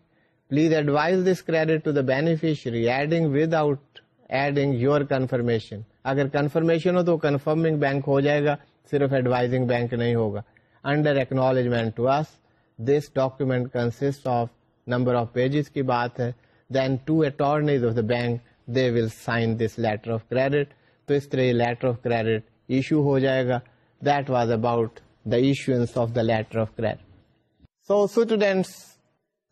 please advise this credit to the beneficiary adding without adding your confirmation اگر confirmation ہو تو کنفرمنگ بینک ہو جائے گا صرف ایڈوائزنگ بینک نہیں ہوگا under acknowledgement to us this document consist of number of pages کی بات ہے then two attorneys of the bank they will sign this letter of credit تو اس طرح یہ لیٹر آف کریڈٹ ایشو ہو جائے گا that was about the issuance of the letter of credit so students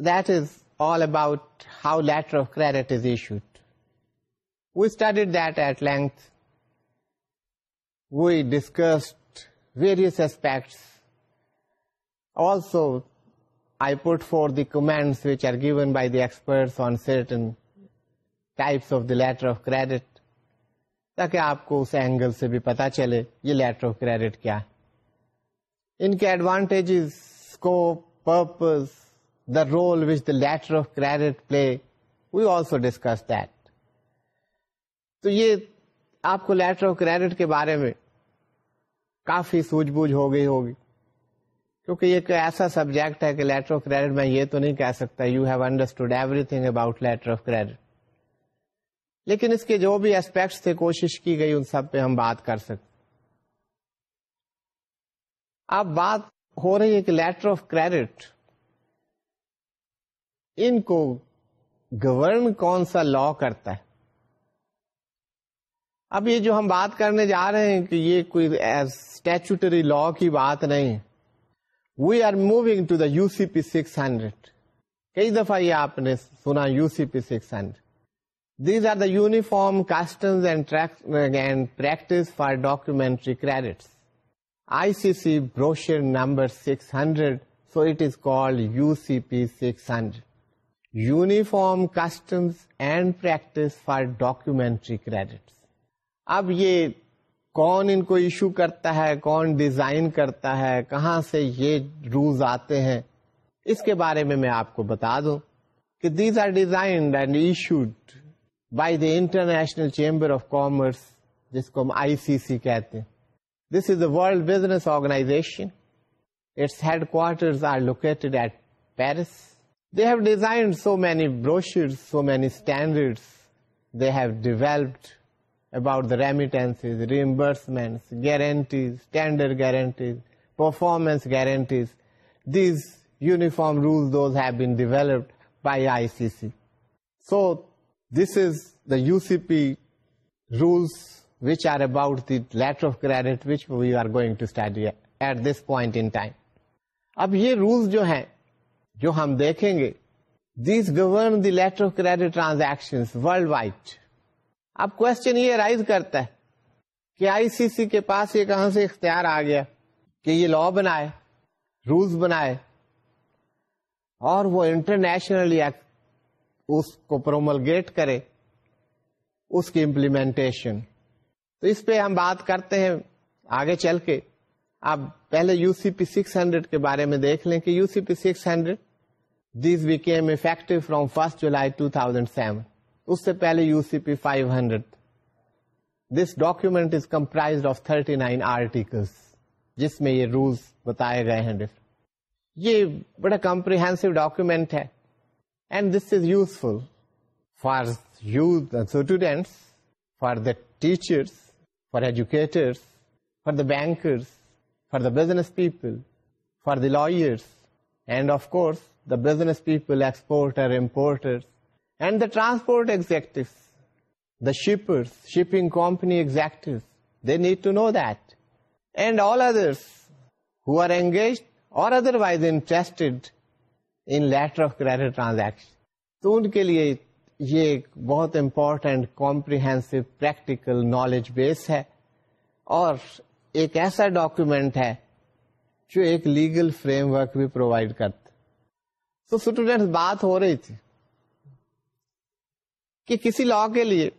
that is all about how letter of credit is issued. We studied that at length. We discussed various aspects. Also, I put forth the comments which are given by the experts on certain types of the letter of credit تاکہ آپ کو اس angle سے بھی پتا چلے یہ letter of credit کیا ہے۔ ان کے advantages scope purpose the role which the letter of credit play we also discuss that تو یہ آپ کو لیٹر آف کریڈٹ کے بارے میں کافی سوجھ بوجھ ہو گئی ہوگی۔ کیونکہ یہ ایسا سبجیکٹ ہے کہ لیٹر آف کریڈٹ میں یہ تو نہیں کہہ سکتا you have understood everything about letter of credit لیکن اس کے جو بھی اسپیکٹس تھے، کوشش کی گئی، ان سب پہ ہم بات کر سکتے۔ اب بات ہو رہی ہے کہ لیٹر آف کریڈٹ ان کو گورن کون سا لا کرتا ہے؟ اب یہ جو ہم بات کرنے جا رہے ہیں کہ یہ کوئی اسٹیچوٹری لا کی بات نہیں we are moving to the U C P six hundred کئی دفعہ یہ آپ نے سنا U C P six hundred these are the uniform customs and practice for documentary credits I C C brochure number six hundred so it is called U C P six hundred uniform customs and practice for documentary credit اب یہ کون ان کو issue کرتا ہے کون design کرتا ہے کہاں سے یہ روز آتے ہیں؟ اس کے بارے میں میں آپ کو بتا دوں کہ these are designed and issued by the International Chamber of Commerce جس کو ہم آئی سی سی کہتے ہیں۔ This is the world business organization its headquarter are located at Paris They have designed so many brochures, so many about the remittance reimbursements guarantees tender guarantees performance guarantees these uniform rules those have been developed by I C C so this is the U C P rules which are about the letter of credit which we are going to study at this point in time اب یہ rules جو ہیں جو ہم دیکھیں گے these govern the letter of credit transaction worldwide اب question یہ رائز کرتا ہے کہ آئی سی سی کے پاس یہ کہاں سے اختیار آ گیا کہ یہ لا بنائے رولس بنائے اور وہ انٹرنیشنلی اس کو پروملگیٹ کرے، اس کی امپلیمنٹیشن تو اس پہ ہم بات کرتے ہیں آگے چل کے. اب پہلے U C P six hundred کے بارے میں دیکھ لیں کہ U C P six hundred these became effective from first July two thousand seven اس سے پہلے U C P five hundred this document is comprise of thirty nine articles جس میں یہ رولس بتائے گئے ہیں۔ یہ بڑا کمپریہنسو ڈاکومینٹ ہے۔ And this is useful for use students for the teachers for educators for the bankers for the business people for the lawyers and of course the business people, exporter, and the transport exact shipping companies ہوگی otherwise interest in لوگ of کریڈ transaction تو ان کے لیے یہ ایک بہت important comprehensive practical knowledge base ہے اور ایک ایسا ڈاکومینٹ ہے جو ایک لیگل فریم ورک بھی پرووائڈ کرتے تو اسٹوڈینٹ بات ہو رہی تھی۔ کہ کسی لا کے لیے،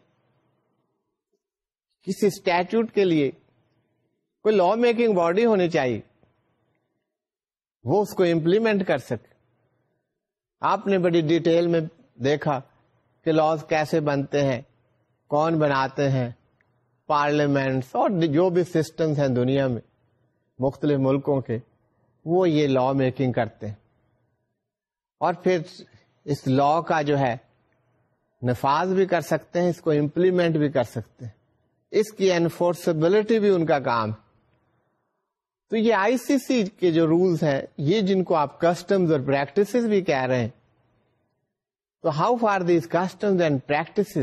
کسی اسٹیچوٹ کے لیے کوئی لا میکنگ باڈی ہونی چاہیے، وہ اس کو امپلیمنٹ کر سکے۔ آپ نے بڑی ڈیٹیل میں دیکھا کہ لاز کیسے بنتے ہیں، کون بناتے ہیں پارلیمنٹس اور جو بھی سسٹمز ہیں دنیا میں، مختلف ملکوں کے، وہ یہ لا میکنگ کرتے ہیں۔ اور پھر اس لا کا جو ہے نفاذ بھی کر سکتے ہیں، اس کو امپلیمنٹ بھی کر سکتے ہیں۔ اس کی انفورسبلٹی بھی ان کا کام تو یہ آئی سی سی کے جو رولس ہیں، یہ جن کو آپ کسٹمز اور پریکٹس بھی کہہ رہے ہیں، تو how far these customs and practice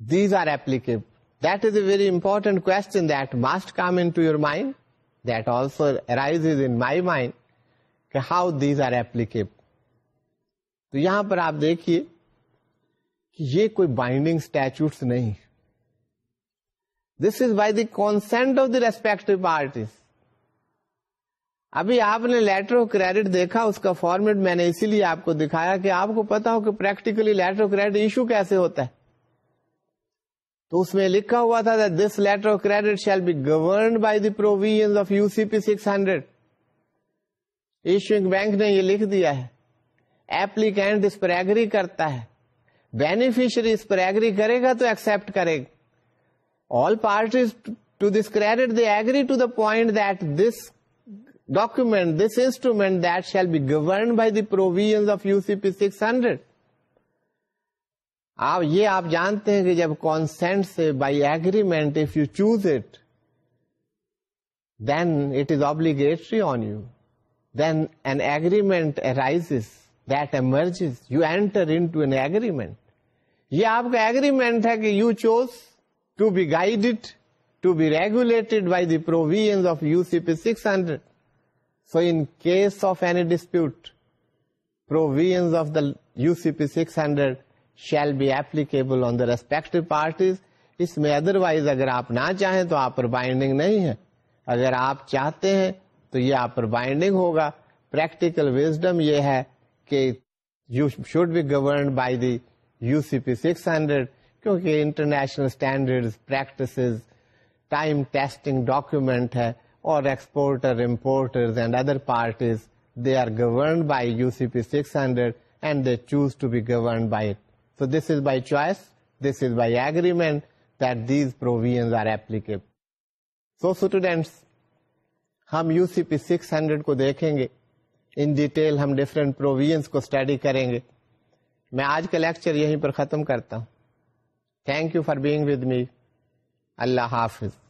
these are applicable that is a very important question that must come into your mind that also arise in my mind کہ ہاؤ دیز آر ایپلیکیبل تو یہاں پر آپ دیکھیے۔ یہ کوئی binding statutes نہیں۔ This is by the consent of the respect parties ابھی آپ نے لیٹر آف کریڈٹ دیکھا، اس کا فارمیٹ میں نے اسی لیے آپ کو دکھایا کہ آپ کو پتا ہو کہ practically letter of credit issue کیسے ہوتا ہے۔ تو اس میں لکھا ہوا تھا this letter of credit shall be governed by the provision of U C P six hundred issuing bank نے یہ لکھ دیا ہے۔ ایپلیکینٹ اس پر ایگری کرتا ہے۔ بینیفیشری اس پر ایگری کرے گا تو ایکسپٹ کرے گا. All parties to this credit they agree to the point that this document this instrument that shall be governed by the provision of U C P six hundred آپ یہ آپ جانتے ہیں کہ جب کانسینٹ سے by agreement if you choose it then it is obligatory on you then an agreement arise that emerges you enter into an agreement یہ آپ کا ایگریمنٹ ہے کہ you choose to be guide to be regulated by the provision of U C P six hundred so in case of any dispute provision of the U C P six hundred shall be applicable on the respect parties اس میں otherwise اگر آپ نہ چاہیں تو آپ پر binding نہیں ہے. اگر آپ چاہتے ہیں تو یہ آپ پر بائنڈنگ ہوگا. پریکٹیکل وزڈم یہ ہے کہ you should be governed by the U C P six hundred کیونکہ international standard practices time testing document ہے اور exporter importer and other parties they are governed by U C P six hundred and they choose to be governed by it So this is by choice, this is by agreement that these provisions are applicable. So students, ہم U C P six hundred کو دیکھیں گے in detail ہم different provisions کو study کریں گے۔ میں آج کا لیکچر یہیں پر ختم کرتا ہوں۔ Thank you for being with me اللہ حافظ۔